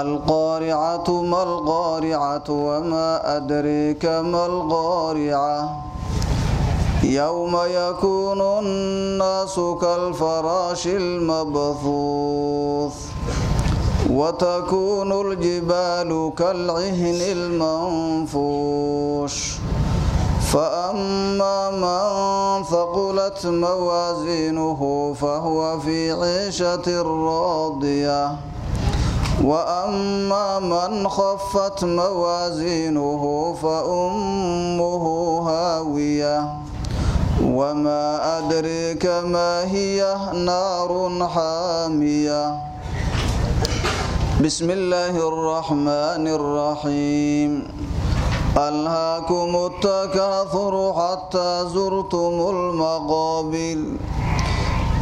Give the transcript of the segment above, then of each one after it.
القارعة ما القارعة وما أدريك ما القارعة يوم يكون الناس كالفراش المبثوث وتكون الجبال كالعهن المنفوش فأما من ثقلت موازينه فهو في عيشة راضية وأما من خفت موازينه فأمه هاوية وما أدريك ما هي نار حامية بسم الله الرحمن الرحيم الهاكم التكاثر حتى زرتم المقابل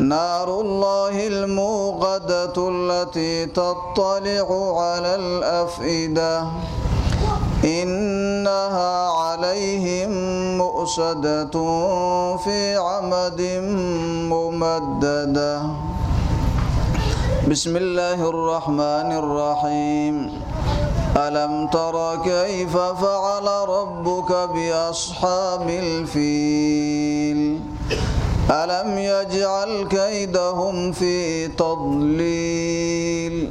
نار الله الموقدة التي تطلع على الأفئدة إنها عليهم مؤسدة في عمد ممددة بسم الله الرحمن الرحيم ألم تر كيف فعل ربك بأصحاب الفيل ألم يجعل كيدهم في تضليل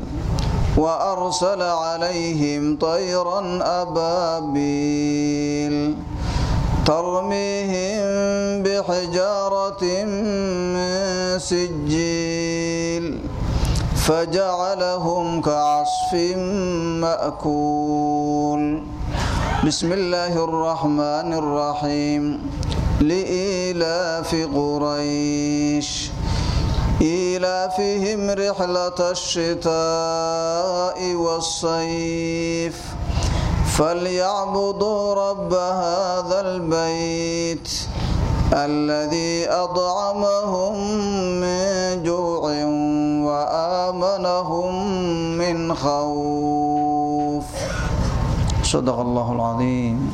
وأرسل عليهم طيرا أبابيل ترميهم بحجارة من سجيل فجعلهم كعصف مأكول بسم الله الرحمن الرحيم لإيلاف قريش إيلافهم رحلة الشتاء والصيف فليعبدوا رب هذا البيت الذي أطعمهم من جوع وآمنهم من خوف صدق الله العظيم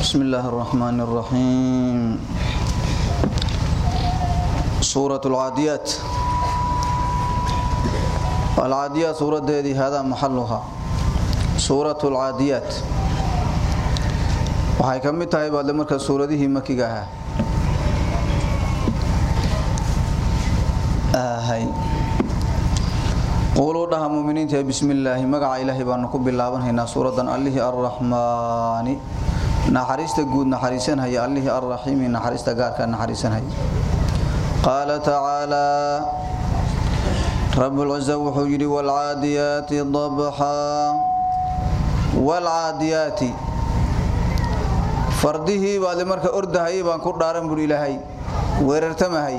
بسم الله الرحمن الرحيم سورة العاديات العاديات سورة دي هذا محلها سورة العاديات waxay ka mid tahay baad marka suuradihii makiga ahaa ahay. Quluu dhaha muuminiinta bismillaahi magaca ilaahay baanu ku bilaabanhaynaa suuradan allihii arraxmaani naxariista guud naxariisanhaya allihii arraxiimi naxariista gaarka naxariisanhaya. Qaala tacaalaa rabulciza wuxuu yidhi waalcaadiyaati dabxaa waalcaadiyaati fardihii baadle marka ordahayay baan ku dhaaran buhi ilaahay weerartamahay.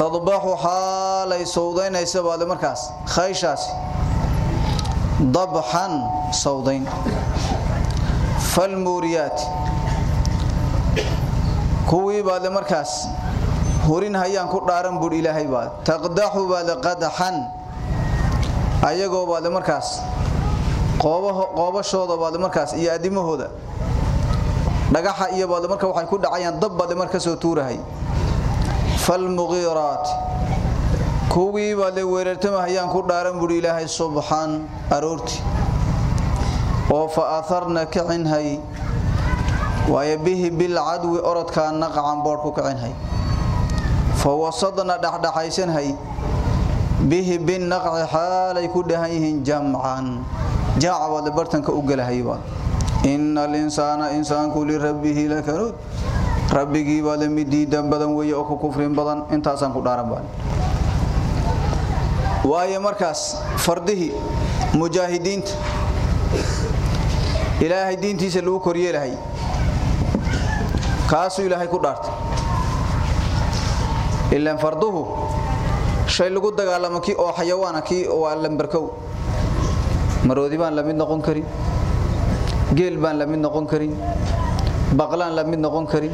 Tadbaxu xaalay sawdaynaysa baade markaas khayshaasi dabxan sawdayn falmuuriyaati kuwii baade markaas hurin hayaan ku dhaaran buudh ilaahay baad taqdaxu baade qadaxan ayagoo baade markaas qoobashooda baade markaas iyo adimahooda dhagaxa iyo baade marka waxay ku dhacayaan dab baade marka soo tuurahay falmughiraat kuwii baade weerartama hayaan ku dhaaran buudh ilaahay subxan aroorti oo fa aharna kicinhay waayo bihi bilcadwi orodkaa naqacan boodh ku kicinhay fa wasadna dhexdhexaysanhay bihi binaqci xaalay ku dhahan yihiin jamcan. Jaaca baad bartanka u galahaybaa ina alinsaana insaanku lirabbihi lakanuud rabbigii baa la mid diidan badan weeye oo ku kufrin badan intaasaan ku dhaaran baan. Waayo markaas fardihii mujaahidiinta ilaahay diintiisa lagu koryeelahay kaasuu ilaahay ku dhaartay ilaan farduhu shay lagu dagaalamo kii oo xayawaana kii waa lambarkow maroodi baan la mid noqon karin. Geel baan la mid noqon karin. Baqlaan la mid noqon karin.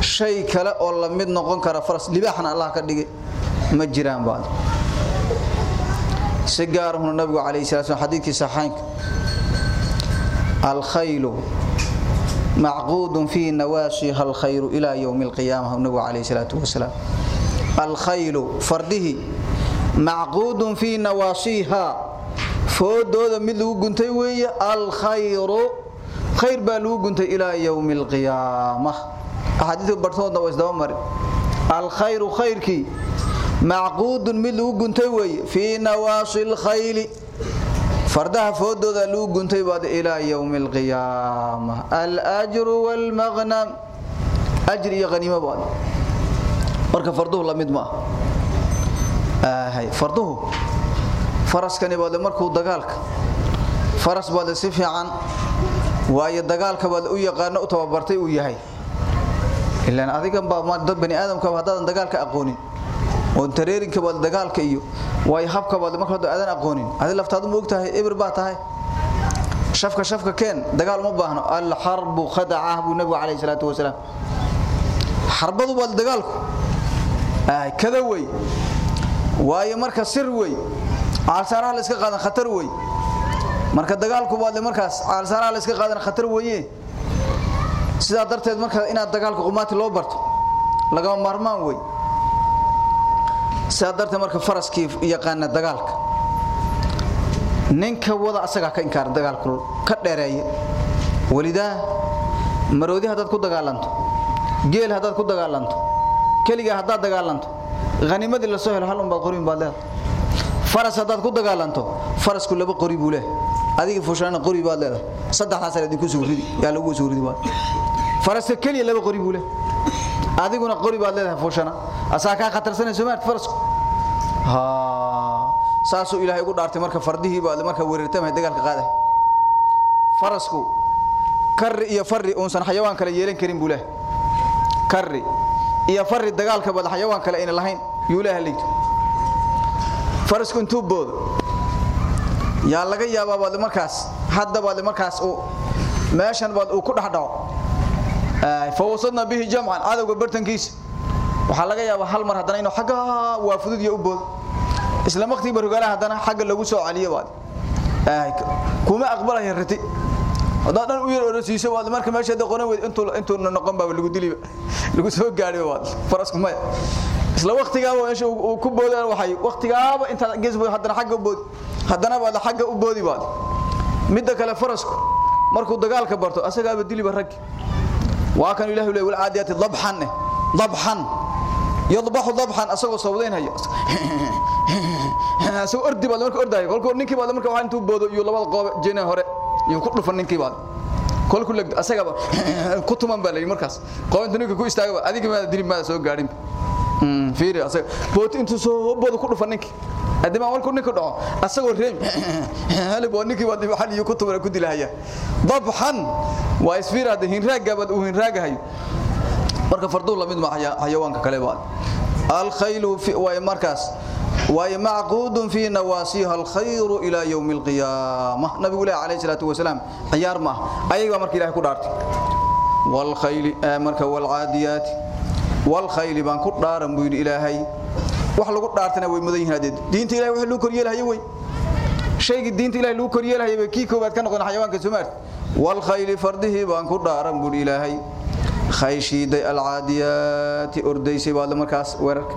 Shay kale oo la mid noqon kara faras libaaxna allah ka dhigay. Ma jiraan baad si gaarahuna nabigu calayhi salaatu xadiidkii saxaynka alkhaylu معقود في نواشيها الخير إلى يوم القيامة النبي عليه الصلاة والسلام الخيل فرده معقود في نواشيها فودودا mid lagu guntay weeye الخير خير baa lagu guntay إلى يوم القيامة أحاديث bartoodna waa isdaba mari الخير خيركي معقود mid lagu guntay weeye في نواشي الخيل fardaha foodooda lagu guntay baad ilaa yawm alqiyaama al-ajru wal maghnam ajri iyo qaniimo baad. Marka farduhu la mid ma ah farduhu faraskani baad markuu dagaalka faras baad si fiican waayo dagaalka baad u yaqaan u tababartay uu yahay. Ilaan adigan baa dad bani aadamka hadaan dagaalka aqoonin oo tareerinka baad dagaalka iyo way habka baad marka hada aadan aqoonin. Adi laftaadu ma ogtahay ibr baa tahay. Shafka shafka keen dagaal uma baahno. Al harbu khada'a bu nabi kaleey salaatu wasalaam. Harbadu baad dagaalku. Kada way waayo marka sir way aalsaraha la iska qaadan khatar way marka dagaalku baad markaas aalsaraha la iska qaadan khatar weeye. Sida darteed marka inaad dagaalka qumaati loo barto laga maarmaan way sadarta marka faraskii yaqaan dagaalka ninka wada asaga ka inkaar dagaalku ka dheereeya walida maroodi hadad ku dagaalanto geel hadad ku dagaalanto kaliga hadad dagaalanto qanimadii la soo helo hal umba qorin baad leedahay. Faras hadad ku dagaalanto farasku laba qori buu leeyahay. Adiga fushana qori baad leedahay. Saddexdaas idinku soo ridi yaa lagu soo ridi baad faraska kaliya laba qori buu leeyahay adiguna qori baad leedahay fushana. Asaa ka khatarsanayso maad farasku ha. Saasoo ilaahay ugu dhaartay marka fardihii baad marka weerartamay dagaalka qaaday farasku karri iyo farri uunsan xayawaan kale yeelan karin buu leeyahay karri iyo farri dagaalka baad xayawaan kale ayna lahayn yuu leeyahay leeyto farasku intuu boodo yaa laga yaabaa baad markaas hadda baad markaas uu meeshan baad uu ku dhaxdhaco fawasadna bihi jamcan cadowga bartankiisa waxaa laga yaabaa hal mar haddana inuu xagga waa fudud iyo u boodo isla waqtiga barogala haddana xagga lagu soo celiyo kuma aqbalaya rati. Hadaa dhan u yar orosiiso waad marka meesha qoran weyd intuu intuu noqon baa lagu diliba lagu soo gaadhiyo waad. Farasku maya. Isla waqtigaaba meesha uu ku boodaan waxay. Waqtigaaba inta geesbo haddana xagga u boodi haddana baad xagga u boodi baad midda kale farasku markuu dagaalka barto asagaaba diliba rag waa kan ilaahay leeyahay wal aadiyati dabhan dabhan. Yadbahu dabhan asagoo sawdeen hayo asagoo ordi baad marka ordayo kolkuu ninkii baad marka waxa intuu boodo iyo labada qoob jeena hore iyo ku dhufan ninkii baad kolkuu lag asaga ku tuman baa leeyahay markaas. Qoonta ninka ku istaaga adiga ma dilib ma soo gaarin Hmm, booti intuu soo boodu ku dhufa ninkii adimaa markuu ninku dhaco asagoo reemi halib waa ninkii waad waxan ku tumra ku dilahaya. Dabxan waa isfiir hadda hinraagaabaad uu hinraagahayo marka farduu la mid ma xayawaanka kale baad. Alkhaylu way markaas way macquudun fi nawaasiha alkhayru ila yawm alqiyamah nabigu ilaahay salaatu wasalaam ciyaar ma ayaga markii ilaahay ku dhaartay. Wal khayli eh, marka wal aadiyaati wal khayl baan ku dhaaran buu ilaahay wax lagu dhaartana way mudan yihiin diinta ilaahay wax lagu koryeelahay way shayga diinta ilaahay lagu koryeelahay way kii koobaad ka noqon xayawaanka Soomaaliya wal khayl fardihi baan ku dhaaran buu ilaahay خيشيد العاديات أرديسي بعد مركز ورك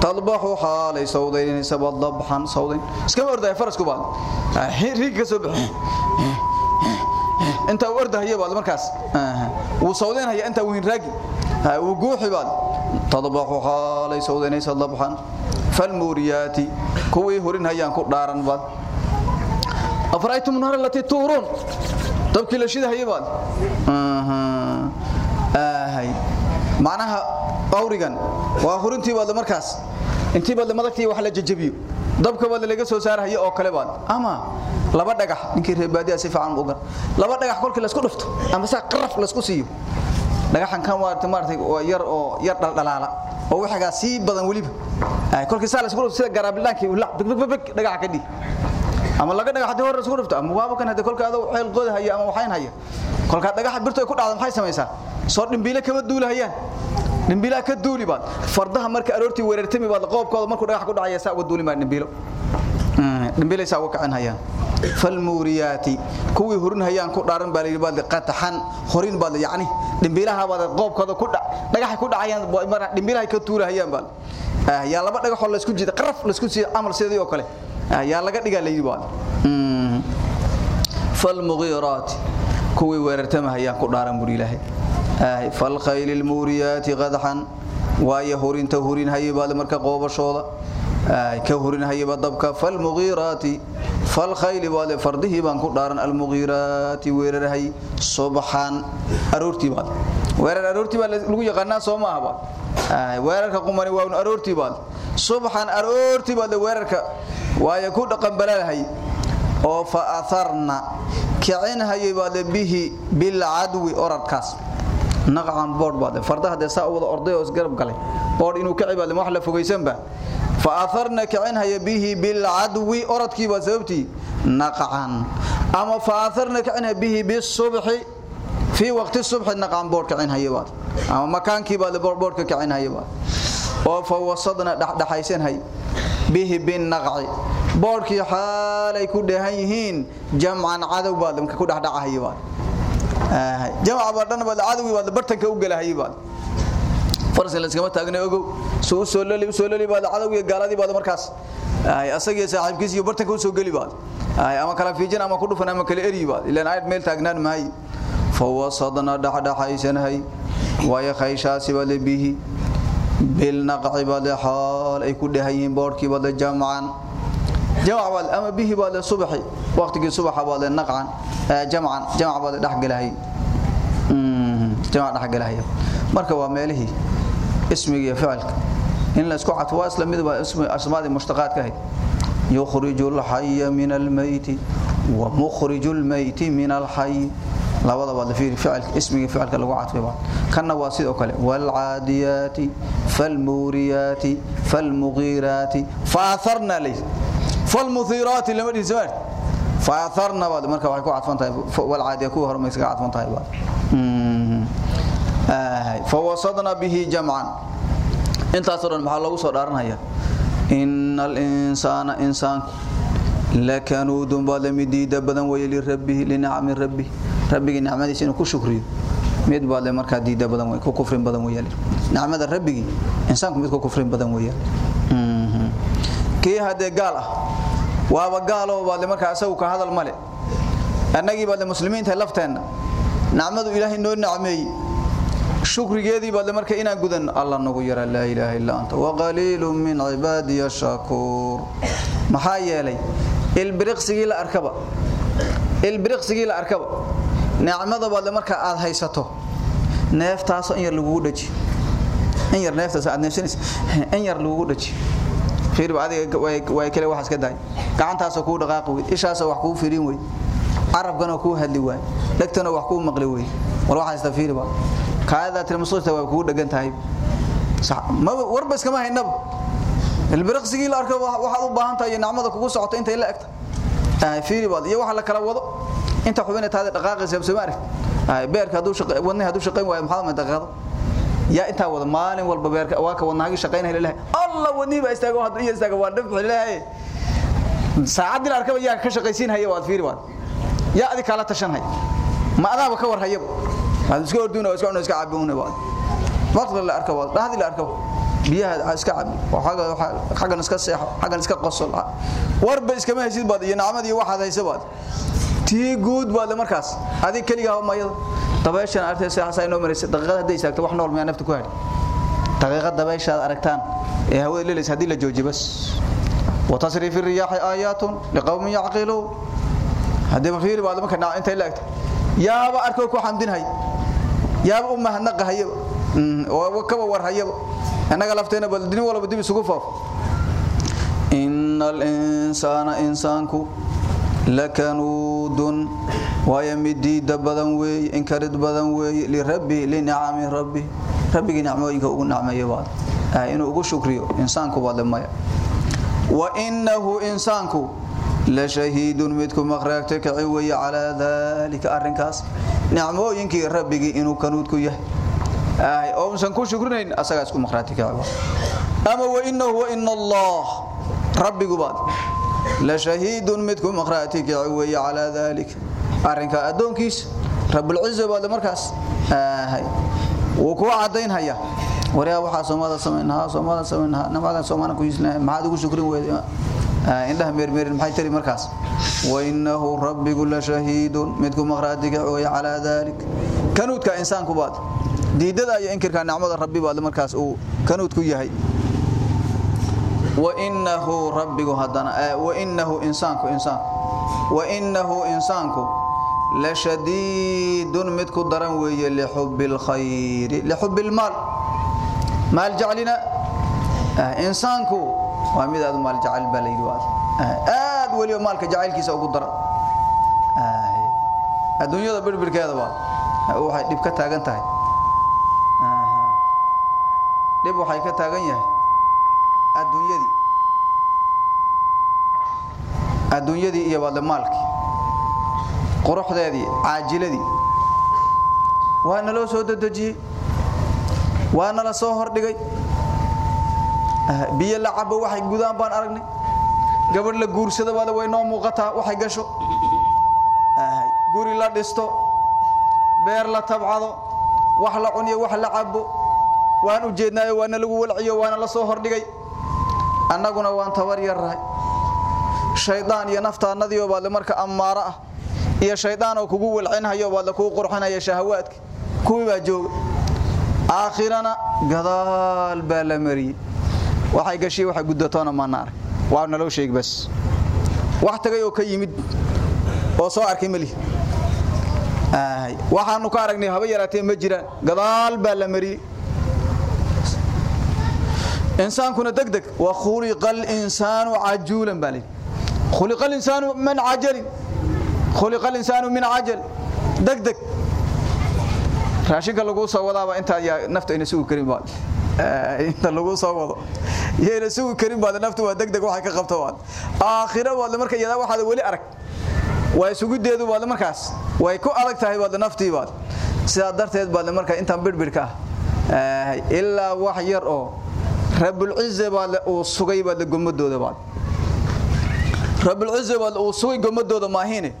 تضبح حالي صودين سبب ضبحا صودين اسكم أرده فرس كبال ريك سبح انت أرده هي بعد مركز وصودين هي انت وين راقي وقوحي بعد تضبح حالي صودين سبب ضبحا فالموريات كوي هورين هيان كدارن بعد أفرأيتم النهر التي تورون طبكي لشيد هي بعد أها ahay macnaha qawrigan waa hurintii baad markaas intii baad madagtii wax la jajabiyo dabka baad laga soo saarayo oo kale baad ama laba dhagax ninkii reebaadiya si fiican u ogan laba dhagax kolkii la isku dhufto ama saa qaraf la isku siiyo dhagaxan kan waa maartay oo yar oo yar dhaldhalaala oo waxa si badan waliba ay kolkii saa la isku sida garaablaanki la big dhagax ka dhig. Ama laga dhagax haddii hore isku dhufto ama waaba kan haddii kolka aad xeel qod haya ama waxayn haya. Kolka dhagax birto ku dhacdo maxay sameeysaa soo dhimbiile kama duulahayaan. Dhimbiila ka duuli baad. Fardaha marka aroortii weerartami baad qoobkooda markuu dhagax ku dhacaya saa uga duuli ma dhimbiilo. Dhimbiile saa uga kacan hayaan falmuuriyaati kuwii hurin hayaan ku dhaaran baa leeyahay baad qataxan horin baad yaani dhimbiilaha baad qoobkooda ku dhac dhagax ku dhacayaan mar dhimbiilaha ka tuulahayaan baad yaa laba dhagax oo la isku jiida qaraf la isku jiida amal sidii oo kale yaa laga dhigaa leeyahay baad falmughiraati kuwii weerartama hayaan ku dhaaran bur ilaahay آه فالخيل الموريات غدحا واي هورين تهورين هيبا مركا قوبشودا آه كهورين هيبا دبكا فالمغيرات فالخيل بعد فرده بان كدارن المغيرات ويرر هي صبحان ارورتي بعد ويرر ارورتي بعد لو يقانا سوما بعد آه ويرر قمني واون ارورتي بعد صبحان ارورتي بعد ويرر واي كو دقن بلالهي oo fa atharna kicin hayba bihi bil adwi oradkaas naqan board baad fardaha de saa wada orday oo isgarab galay board inuu ka cibaado wax la fogeysanba Fa atharna kicin haya bihi adwi oradkii ba sababti naqan ama fa atharna kicin bihi bis subhi fi waqti subhi naqan board kicin haya baad ama makaankii baad board ka kicin haya baad oo fa wasadna dhaxaysan hay bihi bin naqi boorkii xaalay ku dhahan yihiin jamcan cadow baad ku dhaxdhacahay baad ah jamca badan baad cadow baad bartanka u galahay baad farsi la iskama taagnay ogow soo soo lali soo lali baad cadow iyo gaaladii baad markaas ay asaga saaxiibkiis iyo bartanka u soo gali baad ay ama kala fiijin ama ku dhufan ama kala eri baad ilaa ay meel taagnaan mahay fawasadna dhaxdhaxaysanahay waaya khayshaasi baad bihi bil naqi baad xaal ay ku dhahayiin boorkii baad jamcan جمع بعد أما به بعد الصبح وقت الصبح بعد النقعا جمعا جمع بعد دحقلهي جمع دحقلهي marka waa meelihi ismiga iyo ficilka in la isku cadfo isla mid waa ismi asmaadi mushtaqaadka ahayd yukhrijul hayya min al mayt wa mukhrijul mayt min al hayy labada wada fiir ficilka ismiga ficilka lagu cadfay baa kana waa sidoo kale wal aadiyati fal muriyati fal mughirati fa atharna laysa فالمثيرات لما دي سمعت فاثرنا بعد marka waxay ku cadfan tahay wal caadiya ku hormay iska cadfan tahay baad inta soo maxaa lagu soo dhaaranaya innal insana insan lakanudun balamidida badan way li rabbihi li ni'ami rabbi. Rabbiga ni'madiisa inuu ku shukriyo mid baad marka diida badan way ku kufrin badan way ni'mada rabbigi insaanku mid ku kufrin badan way kii hadee gaal ah waaba gaal oo baad markaa asagu ka hadal male. Annagii baad muslimiinta lafteena. Nacmadu ilaahay noo nacmeey shukrigeedii baad markaa inaan gudan allah nagu yara la ilaaha illa anta wa qaliilun min ibadiy shakur maxaa yeelay ilbiriqsigii la arkaba ilbiriqsigii la arkaba nacmada baad markaa aad haysato neeftaas in yar lagu dhaji. In yar neeftaas aad neefsanaysa in yar lagu dhaji. Fiir adiga way kale wax iska daay. Gacantaas ku dhaqaaq weey ishaas wax ku fiirin weey arabkana ku hadli waay. Dhagtana wax ku maqli weey wal waxa istafiir ba kaada tirmasuusta waa kugu dhagan tahay. Warba iskama haynaba ilbiraqsigii la arko waxaad u baahan tahay nacmada kugu socota inta la egta. Fiiri baad iyo waxa la kala wado. Inta xubinay taada dhaqaaqaysa soo maarif beerka haduu shaqay wadnay haduu shaqayn waayo maxaa ma dhaqaaqdo yaa inta wada maalin walba beerka waa ka wadnaagi shaqaynay leeyahay allah wadnii ba istaago haduu iyo istaago waa dhib leeyahay saacadii la arkaba yaa ka shaqaysiin haya waad fiiri baad. Yaa adi kala tashan hay ma adaaba ka war hayaba aad iska orduna iska cunayska caabuna baad waqti la arko baad dhahdii la arko biyaha iska cab waxaga xagan iska seexo xagan iska qosol. Warba iska ma haysid baad iyo nacamadii waxaad haysa baad. Tii guud baad markaas. Adig kaliga mayada dabeeshan artay seexas ay noo daqiiqad haday istaagto wax nool ma nafta ku haadhi daqiiqad dabeeshaad aragtaan ee hawada leeleys haddii la joojiyo bas. وتصريف الرياح آيات لقوم يعقلون هذا بفير بعد ما كنا انت لقت يا با اركو كو حمدين هي يا با امه نق هي وكبا ور هي انغا لفتينا بلدين ولا بدي سوق فاف ان الانسان انسانكو لكنود ويمدي دبدن وي انكرد بدن وي لربي لنعم ربي ربي نعمه ugu nacmeeyo baad inuu ugu shukriyo insaanku baad lamaya وانه انسانك لشهيد مدكم مخرجتك عوي على ذلك ارنكاس نعمooyinkii rabbigi inuu kanuud ku yahay ay oo san ku shukrineyn asaga isku maqraatiga ama wa innahu wa inna allah rabbigu baad la shahidun midkum maqraatiga way ala dhalik arinka adoonkiis rabbul izza baad markaas ay uu ku cadeyn haya wariya waxa Soomaalida sameeyna Soomaalida sameeyna namadan Soomaaliya ku yisna maxaad ugu shukrin weeyay indhaha meermeerin maxay tiri markaas? Wa innahu rabbigu la shahidun midku maqraadiga oo ala dhalik. Kanuudka insaanku baad. Diidada iyo inkirka nacmada rabbi baad markaas uu kanuud ku yahay. Wa innahu rabbigu hadana wa innahu insaanku insaan. Wa innahu insaanku la shadidun midku daran weeye li hubbil khair li hubbil mal maal jaclina. Insaanku waa mid aad maal jacayl baa layidhi waa aad waliba maalka jacaylkiisa ugu daran. Adduunyada birbirkeeda waa waxay dhib ka taagan tahay. Dhib waxay ka taagan yahay. Adduunyadii. Adduunyadii iyo baadle maalkii. Quruxdeedii caajiladii. Waa naloo soo dedejiyey waa nala soo hordhigay biyo la cabo waxay gudaan baan aragnay. Gabadh la guursada baada way noo muuqataa waxay gasho. Guri la dhisto. Beer la tabcado. Wax la cuniyo wax la cabo. Waan u jeednaayo waana lagu walciyo waana la soo hordhigay. Annaguna waan tabar yarrahay shaydaan iyo naftaannadiioo baadle marka ammaaro ah. Iyo shaydaan oo kugu walcinhayo baadle kuu qurxinaya shahawaadka. Kuwii jooga aakhirana gadaal baa la mariyey waxay gashay waxa gudatoona maana arag waa naloo sheeg bas wax tagay oo ka yimid oo soo arkay mali waxaanu ka aragnay haba yaraatee ma jiraan gadaal baa la mariyey insaankuna degdeg. Wa khuliqal insaanu ajulan bali khuliqal insaanu min ajal khuliqal insaanu min ajal. Degdeg. Raashinka lagu soo wadaaba inta ya nafta ina sugu karin baad inta lagu soo wado yeena sugu karin baad naftu waa degdeg waxay ka qabto baad aakhira waad marka iyada waxaad wali arag. Way sugu deedu baad markaas. Way ku adag tahay baad naftii baad. Sida darteed baad marka inta birbirka ah illa wax yar oo rabbul izza baad uu sugay baad gomadooda baad. Rabbul izza baad uu sugay gomadooda maahine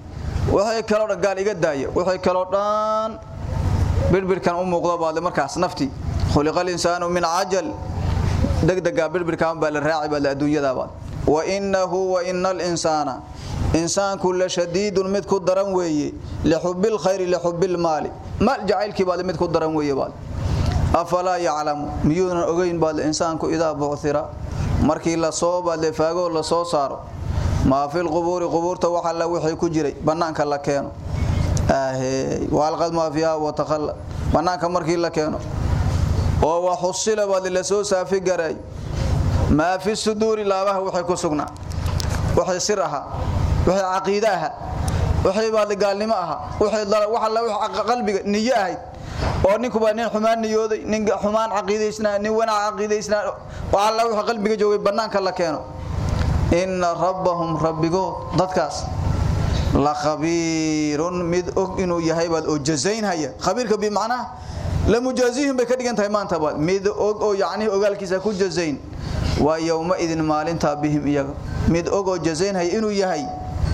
waxay kala gaal iga daaya waxay kala dhan birbirkan u muuqdo baad markaas nafti khuliqal insaanu min ajal degdega birbirkan baa la raaci baa adduunyada baad wa innahu wa innal insana insaanku la shadiidun mid ku daran weeye li hubbil khayri li hubbil mali mal jacaylki baad mid ku daran weeye baad afala ya'lamu miyuuna ogeyn baad insaanku idaa buuthira markii la soo baad le faago la soo saaro ma fil quburi quburta waxa la wixii ku jiray banaanka la keeno آه والقد ما فيها وتخلى بنانك markii la keeno oo wax xusila bad la soo saafi garay. Ma fi suduri laabaha waxay ku sugnaa. Waxay sir aha. Waxay aqeeda aha. Waxay baad gaalnimo aha. Waxay waxa la wax qalbiga niyo ahayd. Oo ninku baa nin xumaan niyooday nin xumaan caqiideysna nin wanaag caqiideysna waxa la waxa qalbiga joogay banaanka la keeno. Inna rabbahum rabbigo dadkaas. La khabiirun mid og inuu yahay baad oo jazayn haya khabiirka bi macnaa la mujaazihim bay ka dhigan tahay maanta baad mid og oo yaani ogaalkiisa ku jazayn waa yawma idin maalinta bihim iyaga. Mid og oo jazayn haya inuu yahay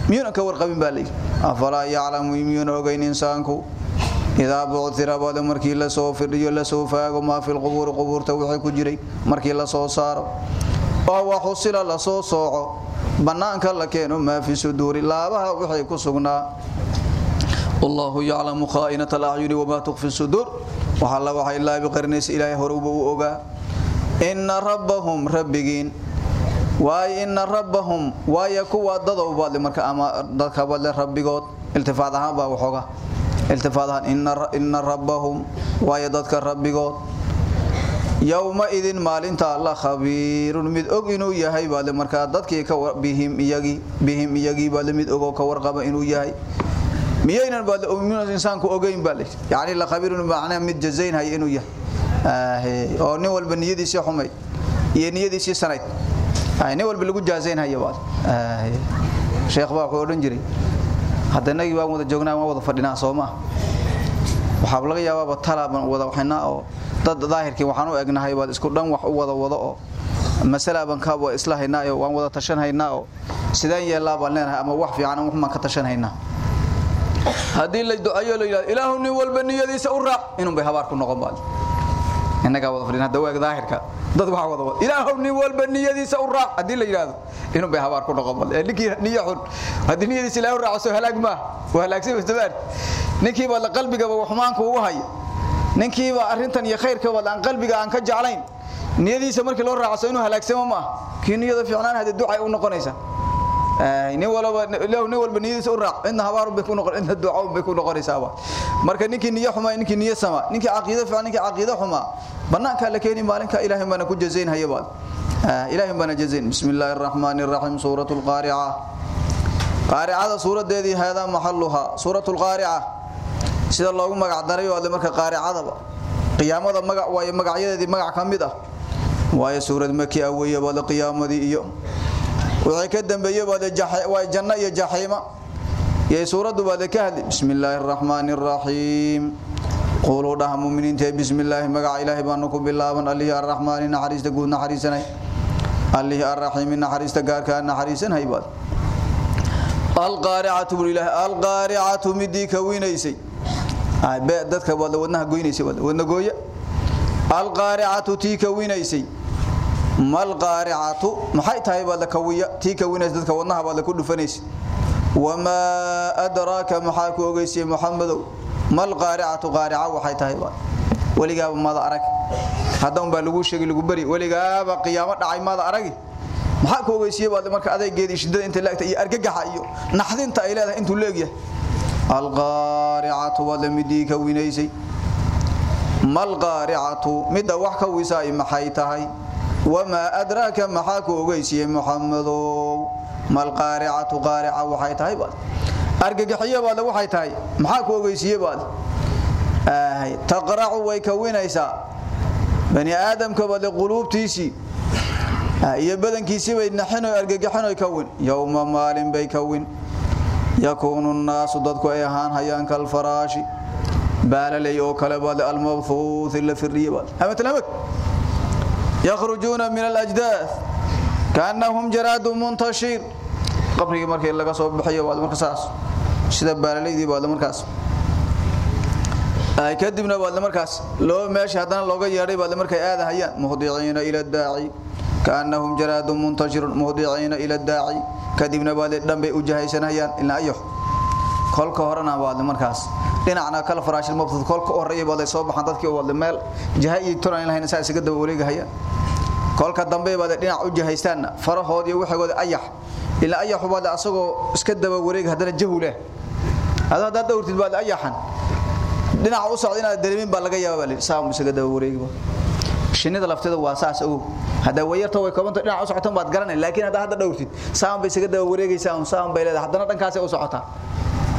miyuna ka warqabin baa leeyahay afala ya'lamu miyuna ogayn insaanku? Idaa buuthira baad markii la soo firdhiyo la soo faago ma fil qubur quburta wixii ku jiray markii la soo saaro. Oo waxusila la soo sooco banaanka la keeno ma fi suduuri laabaha wixii ku sugnaa. Wallahu ya'lamu kha'inata al-a'yuni wa ma tukhfi as-sudur waxa la waxay la biqarnays ilaahay horuba u ogaa inna rabbahum rabbigiin waay inna rabbahum waaya kuwa dadow marka ama dadka baad rabbigood iltifaad ahaan baa waxooga iltifaad ahaan inna rabbahum waaya dadka rabbigood yawma idin maalinta la khabiirun mid og inuu yahay baad marka dadkii bihim iyagi bihim iyagi baad mid og ka warqaba inuu yahay miyaynan baad ummin insaanku ogeyn baa yaani la khabiirun macna mid jazayn hay inuu yahay. Oo nin walba niyadiisa xumay iyo niyadiisa sanayd. Ay nin walba lagu jaazayn hayo baad sheekh baa oran jiray hadanagi waan wada joognaa waan wada fadhinaa Soomaa waxa laga yaabaa talaaban wada waxna oo dad daahirkii waxaan u egnahay baad isku dhan wax u wada wada oo masala ban ka waa isla haynaa waan wada tashan haynaa oo sidaan yeelaa baan leenahay ama wax fiican wax ma ka tashan haddii la ducayo la yiraahdo ilaahu nin walba niyadiisa u raac inuu bay habaar ku noqon baad. Inaga wada fadhina dawaag daahirka. Dad waxa wada wada ilaahu nin walba niyadiisa u raac haddii la yiraahdo inuu bay habaar ku noqon baad. Ninkii niyo xun haddii niyadiisa ilaahu raaco soo halaag ma waa halaagsan istabaan ninkii baa qalbiga wax xumaanka ugu haya ninkii baa arintan iyo khayrka wada aan qalbiga aan ka jeclayn. Niyadiisa markii loo raaco inuu halaagsamo ma kii niyada fiicnaan hada ducay u noqonaysa nin walba nin walba niyadiisa u raac inna habaar bay ku noqon inna ducaa bay ku noqonaysaa marka ninkii niyo xuma ninkii niyo sama ninkii aqeedo fiican ninkii aqeedo xuma banaanka la keenin maalinka ilaahay bana ku jazayn haybaad ilaahay bana jazayn. Bismillaahir rahmaanir rahiim suuratul qaari'ah qaari'ada suuradeedii hada mahalluha suuratul qaari'ah sida loogu magac daray oo marka qaari'adaba qiyaamada magac way magacyadeedii magac ka mid ah. Waayo suurad maki ah weeye wada qiyaamadii iyo wixii ka dambeeyay jahay way janna iyo jahiima. Yay suuradu wada ka hadli. Bismillaahir rahmaanir rahiim qulu dhaha muuminiinta bismillaah magac ilaahi baan ku bilaaban. Alihi arrahmaan naxariista guud naxariisanay. Alihi arrahiim naxariista gaarka naxariisanay baad. Alqaari'atu billahi alqaari'atu midii ka weynaysay. Dadka wada wadnaha goynaysay wada wadna gooya. Alqaari'atu tii ka weynaysay mal qaari'atu maxay tahay wada ka wiya tii ka weynaysay dadka wadnaha wada ku dhufanaysa. Wama adraka maxaa ku ogeysay muhammadow mal qaari'atu qaari'a waxay tahay wada waligaaba maada arag. Hadan baa lagu sheegay lagu bari waligaaba qiyaamo dhacay maada aragi. Maxaa ku ogeysiyay baad marka adaygeedii shidada inta laagta iyo argagaxa iyo naxdinta ay leedahay intuu leegyahay alqaari'atu wala midii ka winaysay mal qaari'atu midda wax ka wisaay maxay tahay wama adraka maxaa ku ogeysiyay muhammadow mal qaari'atu qaari'a waxay tahay baad argagaxiyo baad waxay tahay maxaa ku ogeysiyay baad ay taqra'u way ka winaysaa bani aadamka baad quluubtiisi iyo badankiisi bay naxin oo argagaxin oo ka win yawma maalin bay ka win yakuunu الناس dadku ay ahaan hayaan kal faraashi baalalay oo kale baad al-mabthuuth illa firriya ama talamak yakhrujuna min al-ajdath kaannahum jarad muntashir qabriga markii laga soo bixiyo baad markaas sida baalalaydi baad markaas. ay kadibna baad markaas. loo meesha hadana looga yeeray baad markay aadahayaan. muhdiciina ila daaci kaannahum jarad muntashir muhdiciina ila daaci kadibna baad dhanbay u jahaysanayaan ilaa ayo kolka horena baad markaas. Dhinacna kala faraashil mabtud kolka horeeyay baad soo baxan dadkii wada meel. Jahay turan lahayn saa isaga daba wareegahayaan kolka dambe baad dhinac u jahaystaana farahood iyo waxooda ayax. Ilaa ayax baad asagoo iska daba wareeg hadana jahule hada hada dawrtid baad ayaxan. Dhinac u socdo inaad dareemin baa laga yaabaa leeyahay saa isaga daba wareegba shinida lafteeda waa saas oo hada wayarta way koobanta dhinac u socotan baad garanay laakiin hada hada dhowrtid saan bay isaga daba wareegaysaa saan bay leedahay. Hadana dhankaas u socotaa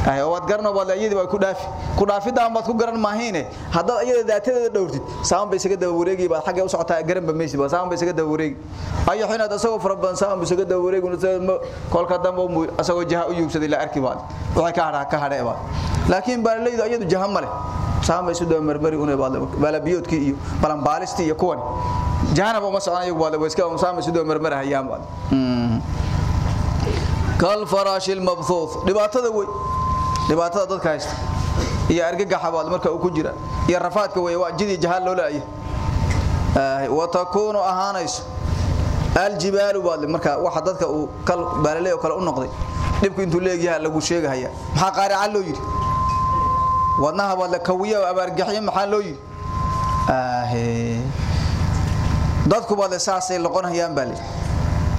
waad garan wad ayadii way ku dhaafi. Ku dhaafidaan baad ku garan maahiine. Hadda ayada daatadeeda dhowrtid saaman bay isaga daba baad xagga u socotaa garan ba meeysi ba saaman bay isaga daba wareegi xinaad asagoo farabadan saaman bay isaga daba wareegi kolka dambe asagoo jaha u yuubsaday la arki baad. Waxay ka hadhaa ka hadhee baad. Laakiin baalaydu ayadu jaha male saaman bay isu daba marmari una baad bala biyoodkii iyo balan baalisti iyo kuwan jahanaba ma socon ayagu baad way iska saaman isu daba marmarahayaan baad. Kal farashil mabthuth dhibaatada way dhibaatada dadka haysta. Iyo argagaxa baad marka ku jira. Iyo rafaadka way waa jidii jahaal loo leeyahay wa takunu ahaanayso. Aljibaalu baad marka waxa dadka uu kal baalalay oo kale u noqday. Dhibku intuu leeyahay lagu sheegahaya. Maxaa qaarica loo yiri wadnaha baad la kawiyo abaargaxiyo maxaa loo yiri aahe dadku baad saasay loqonayaan baali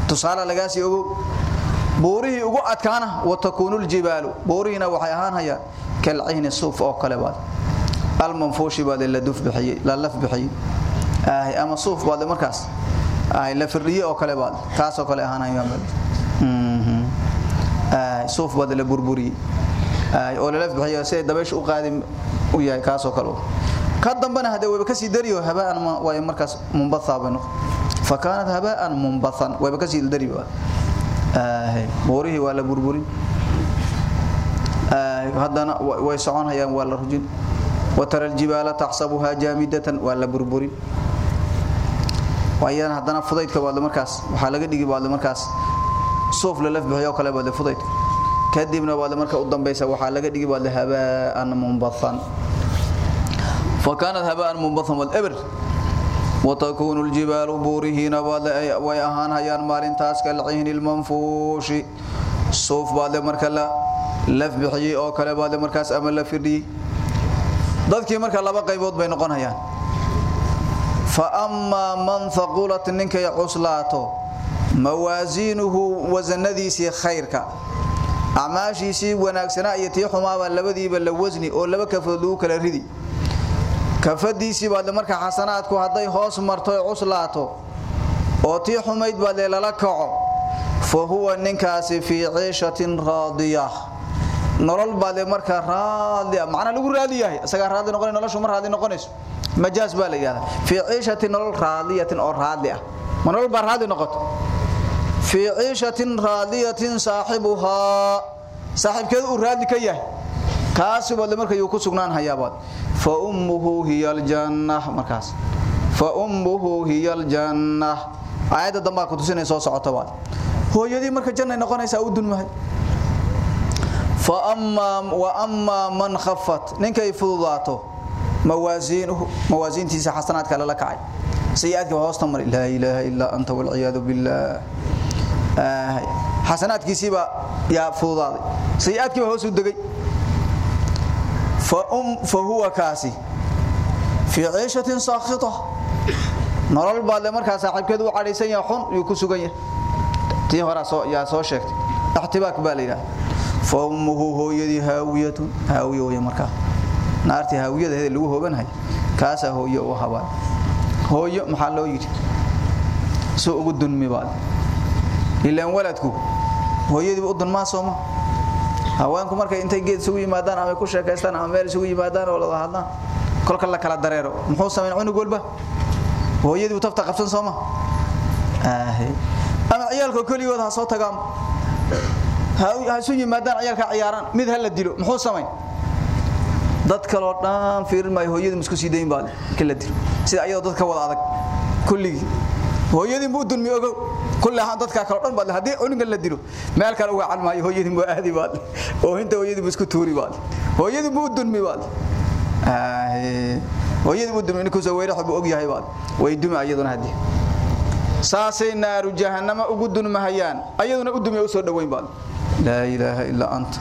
tusaale lagaasi ogow buurihii ugu adkaana wa takuunul jibaalu. Buurihina waxay ahaan hayaan kal cihni suuf oo kale baad. Al manfuushi baad la duf bixiyay la laf bixiyay ah ama suuf baad markaas. La firriye oo kale baad. Kaas oo kale ahaan hayaan mhm. Ah suuf baad la burburi ah oo la laf bixiyay si dabaysha u qaadi u yahay kaas oo kale ka dambana hada way ka sii dariyo habaan way markaas munbatha bano فكانت هباء منبثا ويبكسي الدري آه بوريه ولا بربرين آه هدنا ويسعون هيام ولا رجل وترى الجبال تحسبها جامدة ولا بربرين وأيان هدنا فضيت كبعض مركز وحلقة دقي بعض مركز صوف للف بحياة كلا بعض فضيت كدبنا بعض مركز قدام بيسا وحلقة دقي بعض هباء منبثا فكانت هباء منبثا والإبر وتكون الجبال بوره نبال ويهان هيان مالين تاسك العين المنفوش صوف بعد مركلا لف بحيي او كلا بعد مركاس اما لفردي dadkii marka laba qaybood bay noqonayaan fa amma man thaqulat ninka yuslaato mawazinuhu wazanadiisi khayrka amaashiisi wanaagsana iyo tii xumaaba labadiiba la wasni oo laba kafood lagu kala ridi kafadiisi baad marka xasanaadku haday hoos marto cuslaato oo tii xumayd baad lala kaco. Fa ninkaasi fi ciishatin raadiyah nolol baad marka raadiya. Macna lagu raadiyahay asaga raadi noqon noloshu mar raadi noqonayso. Majaas baa la yiraahdaa fi ciishatin nolol raadiyatin oo raadiya ma nolol baa raadi noqoto. Fi ciishatin raadiyatin saaxibuha saaxibkeedu uu raadi ka yahay kaasi baad marka ku sugnaan hayaabad fa ummuhu hiya aljanna markaas. Fa ummuhu hiya aljanna ayada damba ku tusinay soo socoto baad. Hooyadii marka janna noqonaysa u dunmahay fa amma wa amma man khaffat. Ninkay fududaato mawaziinuhu mawaziintiisa xasanaadka la kacay. Sayi'aadka hoosta mar la ilaaha illa anta wal iyad billah ah xasanaadkiisiba ya fududaaday sayi'aadkiiba hoos u degay فأم فهو كاسي في عيشة ساخطة نرال بعد مركا صاحبkeedu u cadhaysan yahay xun uu ku sugan yahay tii hore soo yaa soo sheegtay ihtibaak baalina fa ummuhu hooyadii haawiyatu haawiyo way marka naartii haawiyada lagu hoobanahay kaasa hooyo oo habaan hooyo maxaa loo yiri soo ugu dunmi baad ilaan waladku hooyadii u dunmaa sooma haweenku markay intay geed isugu yimaadaan ama ku sheekaystaan ama meel isugu yimaadaan oo la hadlaan kolka la kala dareero. Muxuu sameyn cunug walba hooyadii tafta qabsan sooma ama ciyaalka kaligood ha soo tagaan ha isu yimaadaan ciyaalka ciyaaraan mid hal la dilo. Muxuu sameyn? Dad kale oo dhan fiirmay hooyadii isku sii dayn baa kala dilo. Sida ayadoo dadka wada adag. Kulligi hooyadii buu dunmi ogow كل هان dadka kala dhan baad haddii unigan la dilo meel kale uga can hooyadii mu aadi baad oo inta hooyadii isku tuuri baad hooyadii mu dunmi baad. Ah hooyadii mu dunmi ku soo weerax buu og yahay baad. Way dumi ayaduna haddii saasay naaru jahannama ugu dunmahayaan ayaduna u dumi u soo dhaweyn baad. Laa ilaaha illa anta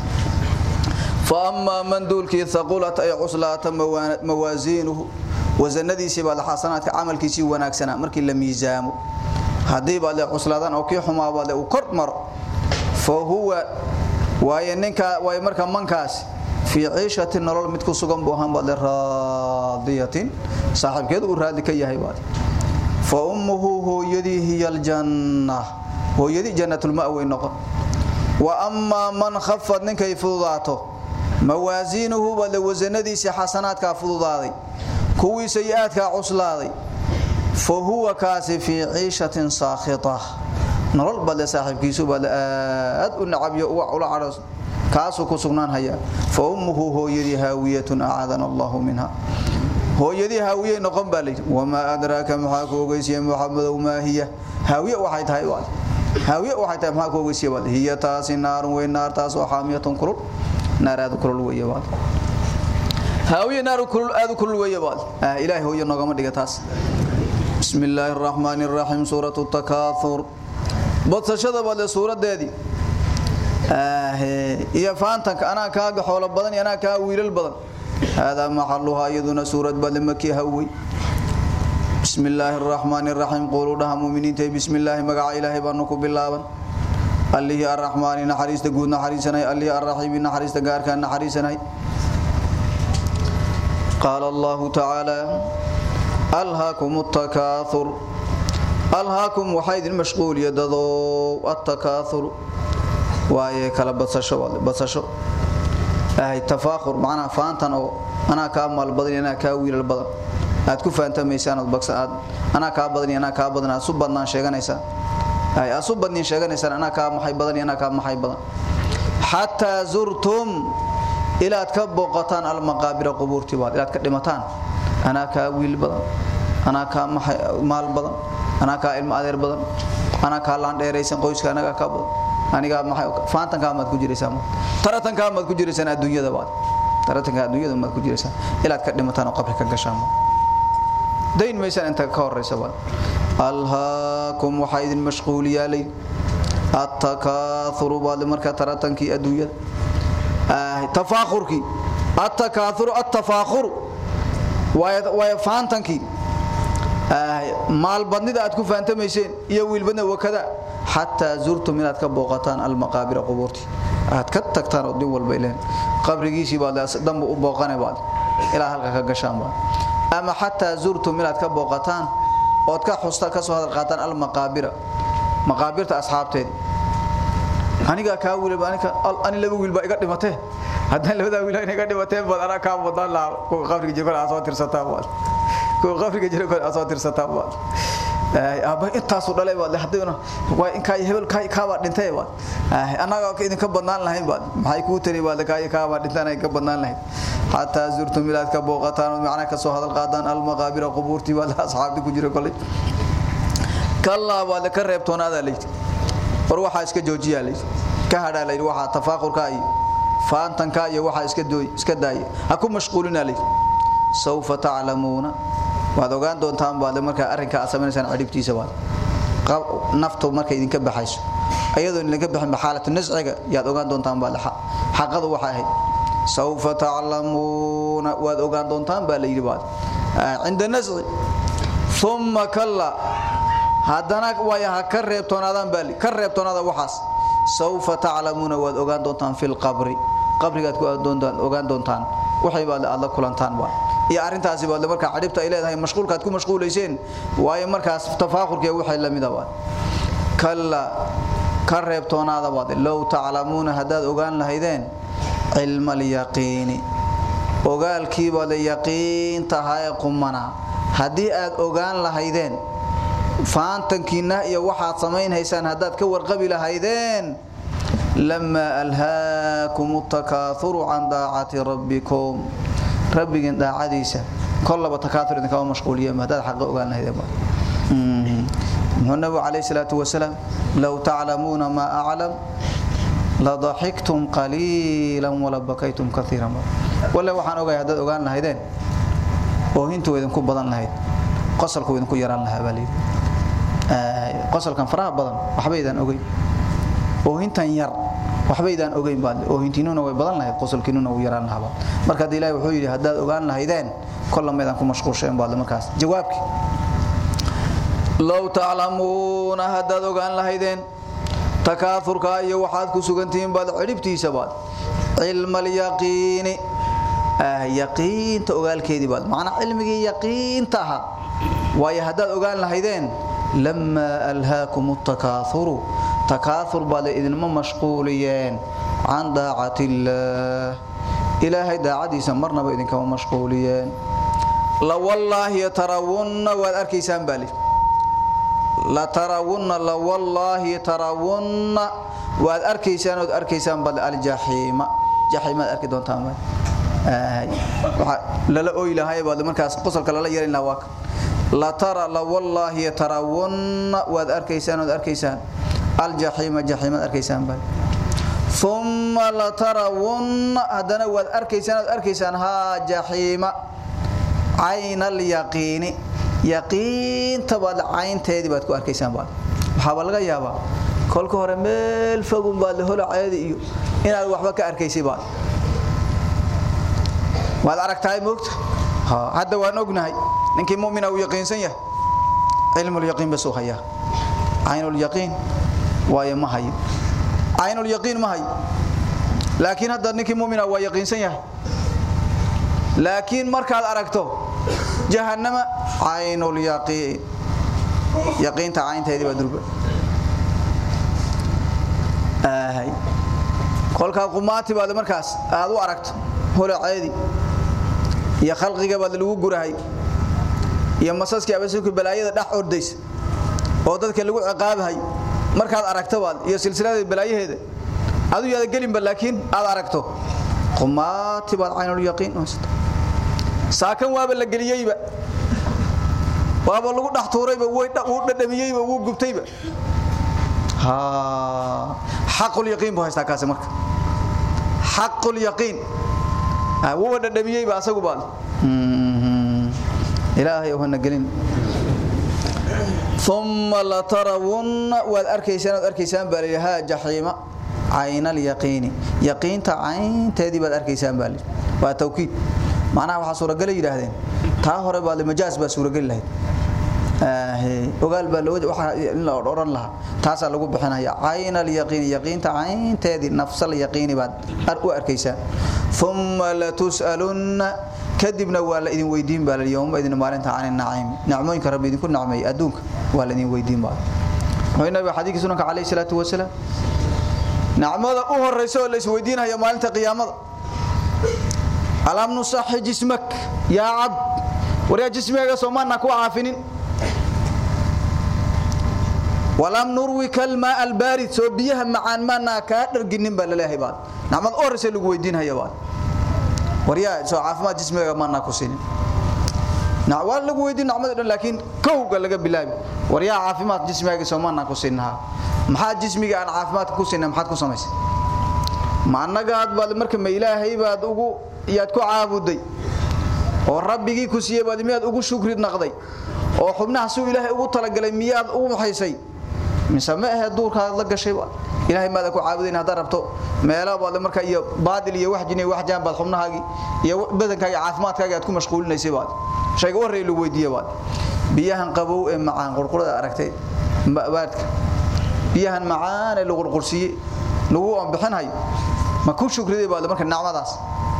فأما من دولكي ثقلت أي عسلات موازينه وزنديسي بعد حسنات عملكيسي وناكسنا مركي لميزامه miisaamo haddii baad cuslaadaan oo kii xumaa baad u kord mar fa huwa ninka waay marka mankaas fi ciishati nolol mid ku sugan buu ahaan baad raadiyatin saaxibkeedu uu raadi ka yahay baad fa ummuhu hooyadii hiya aljanna hooyadii jannatul ma'wa noqon. Wa amma man khaffat ninkay fududaato mawaasiinuhu bal wasanadiisa xasanaadka fududaaday kuwii cuslaaday fa huwa kaasi fi ciishatin saakhita nolol bal saaxiibkiisu bal aad u nacabyo ula caroos kaasu ku sugnaan haya. Fa ummuhu hooyadii haawiyatun acaadana allahu minha. Hooyadii haawiye noqon baa layidhi wamaa adraaka maxaa ku ogeysiye muxamadow maa hiya? Haawiye waxay tahay waad haawiye waxay tahay maxaa ku ogeysiye waad hiya taasi naarun wey naartaas oo xaamiyatun kulul naar aad u kulul weeye waad haawiye naar kulul aad u kulul weeye waad ah ilaahay hooyo noogama dhiga taas bismi illaahi araxmaani araxiim suuratu takaathur badsashada baad le suuradeedii iyo faantanka anaa kaaga xoolo badan iyo anaa kaa wiilal badan هذا محلها أيضنا سورة بل مكي هوي بسم الله الرحمن الرحيم قولوا لها مؤمنين بسم الله مقع إلهي بانكم بالله اللي الرحمن نحريس تقول نحريسنا اللي الرحيم نحريس تقار كان نحريسنا قال الله تعالى ألهاكم التكاثر ألهاكم وحيد المشغول يدضو التكاثر وآيه كلا بصشو بصشو ay tafaakhur macnaha faantan oo anaa kaa maal badan anaa kaa wiilal badan aad ku faantamaysaan aad bagsa aad anaa kaa badan anaa kaa badan aad su badnaan sheeganaysaa ay aad su badnaan sheeganaysaan anaa kaa maxay badan anaa kaa maxay badan hatta zurtum ila aad ka booqataan al maqaabir qubuurti baad ila aad ka dhimataan anaa kaa wiil badan anaa kaa maxay maal badan anaa kaa ilmo adeer badan anaa kaa laan dheeraysan qoyska anaga ka badan aniga maxay faantanka maad ku jiraysaa taratanka maad ku jiraysaa adduunyada baad taratanka adduunyada maad ku jiraysaa ilaad ka dhimataan oo qabri ka gashaan dayn maysan inta ka horeysa baad alhaakum waxa idin mashquuliyaalay التكاثر بعد marka taratankii adduunyada ah tafaakhurki التكاثر التفاخر way faantankii maal badnida aad ku faantamayseen iyo wiilbadna wakada حتى زرتم من ka booqataan المقابر qubuurti aad ka tagtaan oo din walba ileen qabrigiisi baad dam u booqanay baad ila halka ka gashaan baad ama حتى زرتم من ka booqataan oo ka xusta ka soo hadal qaataan المقابر maqaabirta asxaabteed aniga ka wiil baan ka ani laba wiil baa iga dhimatay Haddaan labada wiil iga dhimatay baad ana ka wadan la ku qabriga jiro kala soo tirsataa baad ku qabriga jiro kala soo tirsataa baad aba intaas u dhalay baad hadayna waa in ka hebel ka ka baa dhintay baad anaga idin ka badnaan lahayn baad maxay ku tari baad ka ka baa dhintaan ay ka badnaan lahayn hatta zurtum milad ka booqataan macna ka soo hadal qaadaan al maqabir qubuurti baad asxaabti ku jiro kale kalla baad ka reebtoonaada leeytay war waxa iska joojiyaa leeytay ka hadhaa leeytay waxa tafaaqurka ay faantanka iyo waxa iska dooy iska daay ha ku mashquulina leeytay sawfa ta'lamuna waad ogaan doontaan baad marka arrinka aad sameynaysan cidibtiisa baad. Naftu marka idinka baxayso ayadoo idinka bixin xaalada nasciga yaad ogaan doontaan baad. Xaqadu waxa ahayd. Sawfa ta'lamuna waad ogaan doontaan baa leeytay baad. Cinda nasci. Thumma kalla. Haddana way ha ka reebtoonaadaan baali ka reebtoonaada waxaas. Sawfa ta'lamuna waad ogaan doontaan fil qabri qabrigaad ku ogaan doontaan. Waxay baad aad la kulantaan iyo arintaasi baad marka xadibta ay leedahay mashquulkaad ku mashquuleyseen waayo markaas tafaaqurkii waxay la mid ah kalla ka reebtoonaada baad law ta'lamuna hadaad ogaan lahaydeen cilma al-yaqiini ogaalkii baad yaqiin tahay qumana haddii aad ogaan lahaydeen faantankiina iyo waxaad sameeynaysaan hadaad ka warqabi lahaydeen lama alhaakum at-takaathuru an daa'ati rabbikum rabbigin daacadiisa kollaba takaathur idin kama mashquuliyeen hadaad xaq ogaan lahaydeen nabi alayhi salatu wasalaam law ta'lamuna ma a'lam la dhahiktum qalilan wa la bakaytum kathiran wala waxaan ogahay hadaad ogaan lahaydeen oo hintu idinku badan lahayd qosalku idinku yaraan lahaa baa qosalkan faraha badan waxbaydaan ogeyn oohintan yar waxbaydaan ogeyn baad. Oohintiinuna way badan lahayd qosalkiinuna uu yaraan lahaa marka ilaahay wuxuu yiri hadaad ogaan lahaydeen kollameedan ku mashquulsheen baad. Markaas jawaabki law ta'lamuna hadaad ogaan lahaydeen takaathurka iyo waxaad ku sugantihiin baad ciribtiisa baad. Cilma al-yaqiini ah yaqiinta ogaalkeedii baad. Macna cilmigii yaqiinta aha waayo hadaad ogaan lahaydeen lama alhaakum at-takaathuru takaathur baad idinma mashquuliyeen can daacati illaah ilaahay daacadiisa marnaba idinkama mashquuliyeen. La wallaahi tarawunna waad arkaysaan baali la tarawunna la wallaahi tarawunna waad arkaysaan ood arkaysaan bal aljaxiima. Jaxiimaad arki doontaan waxa lala ooy lahay baad markaas qosolka lala yeelin lahaa waa la tara la wallaahi tarawunna waad arkaysaan ood arkaysaan الجحيم جحيم أركيسان باي ثم لترون هدنا واد أركيسان أركيسان ها جحيم عين اليقين يقين تباد عين تيدي باد أركيسان باي waxaa laga yaabaa kolka hore meel fog baad holo ceedi iyo inaad waxba ka arkaysay baad waad aragtaay moogta? Hadda waan ognahay. Ninkii mu'mina uu yaqiinsan yahay. Cilmu al-yaqiin bas uu aynul yaqiin waaye ma hayo عين اليقين ما هي لكن هذا نكي مؤمن waa yaqiinsan yahay laakiin markaad aragto jahannama aynul yaqin yaqiinta aynteedii baa durba ahay kolka qumaati baad markaas aad u aragto holaceedi iyo khalqiga baad lagu gurahay iyo masaskii abasuku balaayada dhax ordays oo dadka lagu ciqaabahay markaad aragto baad iyo silsilada balaayaheeda. Adu yaada gelinba laakiin aad aragto. Qumaati baad aynul yaqiin saakan waaba la geliyeyba. Waaba lagu dhax tuurayba way uu dhadhamiyeyba uu gubtayba. Ha xaqul yaqiin buu haystaa kaasi marka. Xaqul yaqiin. Ha wuu dhadhamiyeyba asagu baad. Ilaahay oo hana gelin ثم لترون والاركيسان والاركيسان بالها جحيم عين اليقين يقين تا عين تدي باد اركيسان بالي وا توكيد معناها waxa suura gal yiraahdeen taa hore baa majaas baa suura gal lahayd ah ogaal baa loo waxa in la oran lahaa taasa lagu bixinaya عين اليقين يقين تا عين تدي نفس اليقين baad ar u arkaysaan ثم لتسالن kadibna waa la idin weydiin baa yooma idin maalinta aan naciim nacmooyinka rabbi idinku nacmay adduunka waa la idin weydiin baa. Oo nabi xadiiska sunanka kaleey salaatu wasalaam nacmada u horeyso oo la is weydiinayo maalinta qiyaamada. Alam nusahhi jismak ya abd wariya jismiga soomaana ku caafinin. Walam nurwika alma albarid soo biyaha macaan maana ka dharginin baa la leeyahay baad. Nacmad u horeyso lagu weydiinayo baad wariya soo caafimaad jismiga maana ku sinin waa lagu weydiin nacmada dhan laakiin kowga laga bilaabi wariya caafimaad jismiga soo maana ku sinnaha maxaa jismiga aan caafimaad ku sinna maxaad ku samaysay ma annagaad baad marka ma ilaahay baad ugu yaad ku caabuday oo rabbigii ku siiyey baad miyaad ugu shukri naqday oo xubnaha suu ilaahay ugu talagalay miyaad ugu maxaysay mise ma ahe duurkaad la gashay? Ilaahay maada ku caabudayn haddaad rabto. Meelo baad marka iyo baadil iyo wax jin iyo wax jaan baad xubnahaagi iyo badankaaga caafimaadkaaga aad ku mashquulinaysay baad. Shayga warray lagu weydiiyay baad. Biyahan qabow ee macaan qurqurada aragtay. Baadka. Biyahan macaan ee lagu qurqursiiyey. Lagu bixinayo ma ku shukriday baad marka nacmadaas?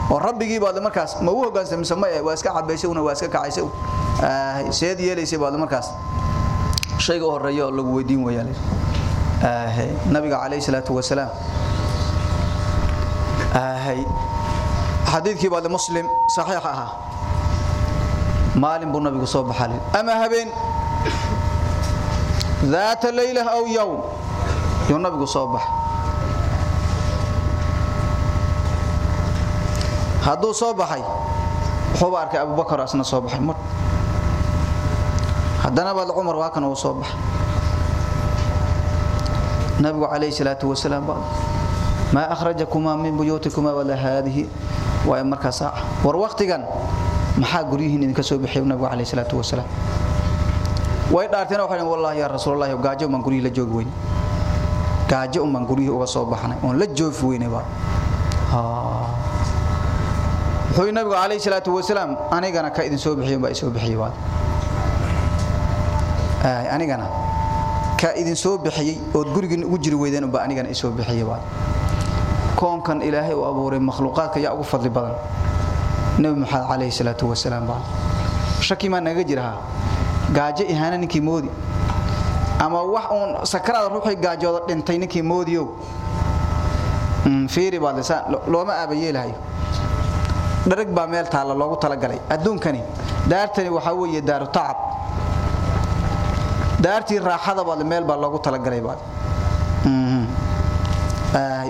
Oo rabbigii baad markaas? Ma u hoggaansamay ma waa iska cabaysay una waa iska kacaysay ah seed yeelaysay baad markaas shayga horeeyo lagu weydiin wayaan aahay nabiga kaleey salaatu wasalaam aahay xadiidkii baad muslim saxiix ah maalin buu nabigu soo baxay. Ama habeen ذات ليله او يوم يوم nabigu soo bax haduu soo baxay wuxuu arkay Abu Bakar صوب حي مر هدنا بعد عمر واكن وصوب حي نبي عليه الصلاة والسلام بعد ما أخرجكما من بيوتكما ولا هذه وأمرك ساعة وروقت كان محا غريهن إنك سو بخير نبي عليه الصلاة والسلام way dhaarteen waxaan wallahi ya rasuulullaahi gaajo man guriga la joog weyn gaajo man guriga uga soo baxnay oo la joog weynay ba ha wuxuu nabiga calayhi salaatu wasalaam anigana ka idin soo bixiyay ba soo bixiyay ba ay anigana ka idin soo bixiyay oo guriga ugu jiri weydeen ba anigana isoo bixiyay ba. Koonkan ilaahay uu abuuray makhluuqaadka yaa ugu fadli badan. Nabi maxamed calayhi salaatu wasalaam ba. Shaki ma naga jiraha gaajo ihaana ninkii moodi. Ama wax uun sakaraad ruuxii gaajooda dhintay ninkii moodiyo? Fiiri baad lisan looma aabayeelahayo dharag baa meel taala loogu talagalay. Adduunkani daartani waxa weeye daaru tacab daartii raaxada baad meel baa loogu talagalay baad.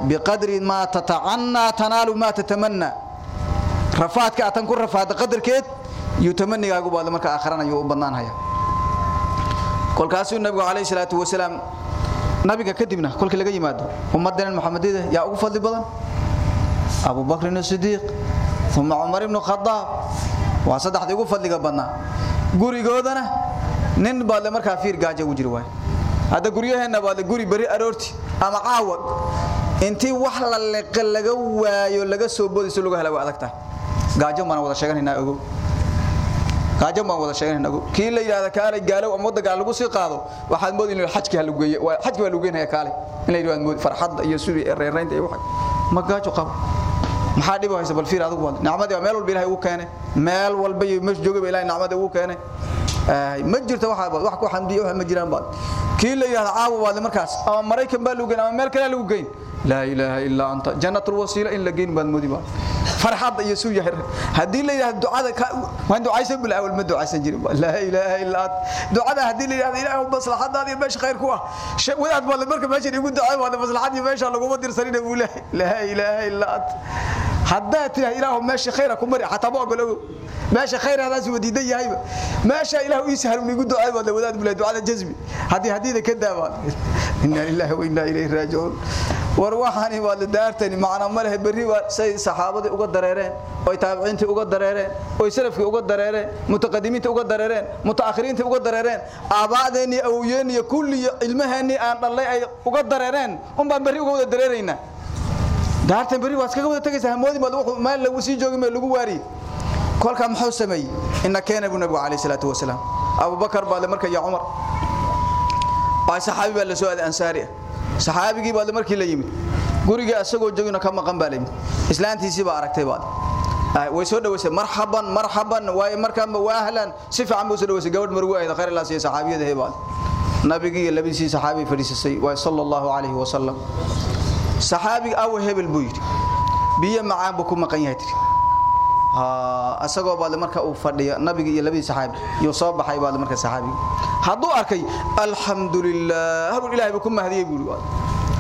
Biqadri ma tatacannaa tanaalu ma tatamanna. Rafaadka aatan ku rafaada qadarkeed iyo tamanigaagu baad marka aakharanayo u badnaanaya kolkaasuu nabigu calayhi salaatu wasalaam nabiga kadibna kolkii laga yimaado ummadan muxamadida yaa ugu fadli badan? Abu bakr as-siddiq thumma umar ibn khattab waa saddexda ugu fadliga badnaa. Gurigoodana nin baad markaa fiir gaajo ugu jiri waay hada guryaheena baad guri bari aroorti ama caawa intii wax la leeq laga waayo laga soo boodiso lagu hela waa adagta gaajo mana wada sheeganayna ogow. Gaajo ma wada sheeganayna ogow. Kii la yiraahdo kaalay gaalow ama wadaga lagu sii qaado waxaad moodin inuu xajka lagu geeyo waa xajka waa lagu geenaya kaalay. In la yiraahdo mood farxad iyo suuri reereynta iyo wax. Ma gaajo qabo. Maxaa dhib haysa bal fiir adigu wad nacmadii meel walba ilaahay uu keenay. Meel walba iyo meesh jooga ilaahay nacmadii uu keenay ma jirto waxa baad wax ku xamdiyo wax ma jiraan baad kii la yiraahdo caawa waad markaas ama maraykan baa lagu geyn ama meel kale lagu geyn لا إله إلا أنت جنة الوسيلة إن لقين بعد مديبا فرحات يسوع يهر هدي لي دعاء وين دعاء سب الأول ما دعاء سنجري لا إله إلا أنت دعاء هدي لي إله بس لحد هذه ماشي خير كوا شيء ولا تبغى المركب ماشي يقول دعاء وهذا بس لحد ماشي الله قوم دير سرينا بقول لا إله إلا أنت حدات إله ماشي خيركم مري حتى بقول ماشي خير هذا سوى دي دي هايبة ماشي إله يسهر ويقول دعاء ولا وداد بلا دعاء جزمي هذه هدي كذا إنا لله وإنا إليه راجعون warwaxani waa la daartani macna ma leh bari waa say saxaabadii uga dareereen oo taabiciintii uga dareereen oo salafkii uga dareereen mutaqaddimiintii uga dareereen mutaakhiriintii uga dareereen aabaadeenii awyeeniyo kulli ilmaheeni aan dhalay ay uga dareereen un baan bari uga wada dareerayna daartan bari waa iskaga wada tagaysaa hamoodi baad wuxuu meel lagu sii joogi meel lagu waari. kolka muxuu sameeyay inna keena bu nabigu calayhi salaatu wasalaam. Abu bakar baa marka ya umar waa saxaabi baa la soo aaday ansaari ah. Saxaabigii baad markii la yimid. Guriga asagoo joogina ka maqan baa layimid islaantiisii baa aragtay baad. Way soo dhawaysay marhaban marhaban way markaa waahlan si fiican buu soo dhawaysay gabadh marwo ayda khayr allah siya saxaabiyada heebaad nabigii iyo labadiisii saxaabi fadhiisay way sallallahu alayhi wa sallam saxaabiga aw hebel buu yiri biyo macaan buu ku maqan yahay tiri. Ha asagoo baad marka uu fadhiyo nabiga iyo labadii saxaabi iyo soo baxay baad marka saxaabi. Haduu arkay alxamdulillah habul ilaahay ku mahdiyay buu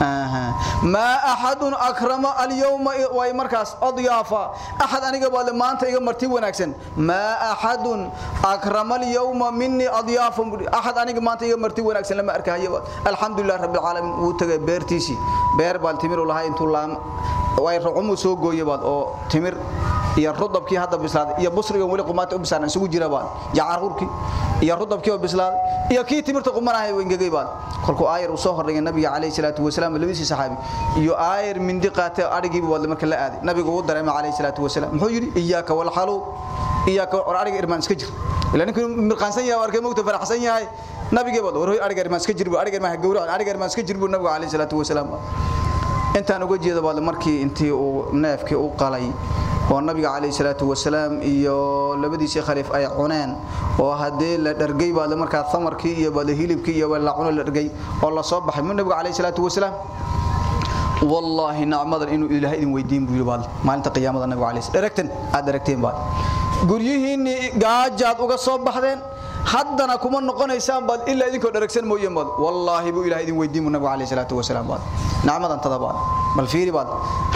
aha. Ma ahadun akrama alyawma way markaas adyafa ahad aniga baad maanta iga marti wanaagsan. Ma ahadun akrama alyawma minni adyafa ahad aniga maanta iga marti wanaagsan lama arkayo. Alxamdulillah rabbil alamin uu tagay beertiisi. Beer baan u lahayn intuu laam way ruumu soo gooyay baad oo timir iyo rudabkii hadda bislaaday iyo busriga wali qumaata u bislaan isugu jira baan ya caruurkii iyo rudabkii oo bislaaday iyo kii timirta qumanahay wengagay baan kolku aayar uu soo horreeyay nabiga kaleey salaatu wasalaam labadiisa saxaabi. Iyo aayar mindi qaatay arigii wada marka la aaday. Nabigu uu dareemay kaleey salaatu wasalaam. Muxuu yiri iyaaka wal halu iyaaka or ariga irmaan iska jir. Ilaa ninkii mirqaansan yahay arkay moogta faraxsan yahay. Nabiga wada war ariga irmaan iska jir buu ariga irmaan gowrac ariga irmaan iska jir buu nabiga kaleey salaatu wasalaam intaan uga jeedo baad markii intii uu neefkii u qalay oo nabiga kaleey salaatu wasalaam iyo labadiisii khaliif ay cuneen oo hadee la dhargay baad markaa thamarkii iyo baad hilibkii iyo la cuno la dhargay oo la soo baxay nabiga kaleey salaatu wasalaam? Wallahi nacmadan inuu ilaahay idin weydiin buu yiri baad maalinta qiyaamada nabiga kaleey dharagtan aad dharagteen baad. Guryihiinni gaajaad uga soo baxdeen haddana kuma noqonaysaan baad ilaa idinkoo dharagsan mooyeen baad. Wallaahi buu idin weydiin nabiga kaleey salaatu wasalaam baad. Nacmadan tada baad bal fiiri baad.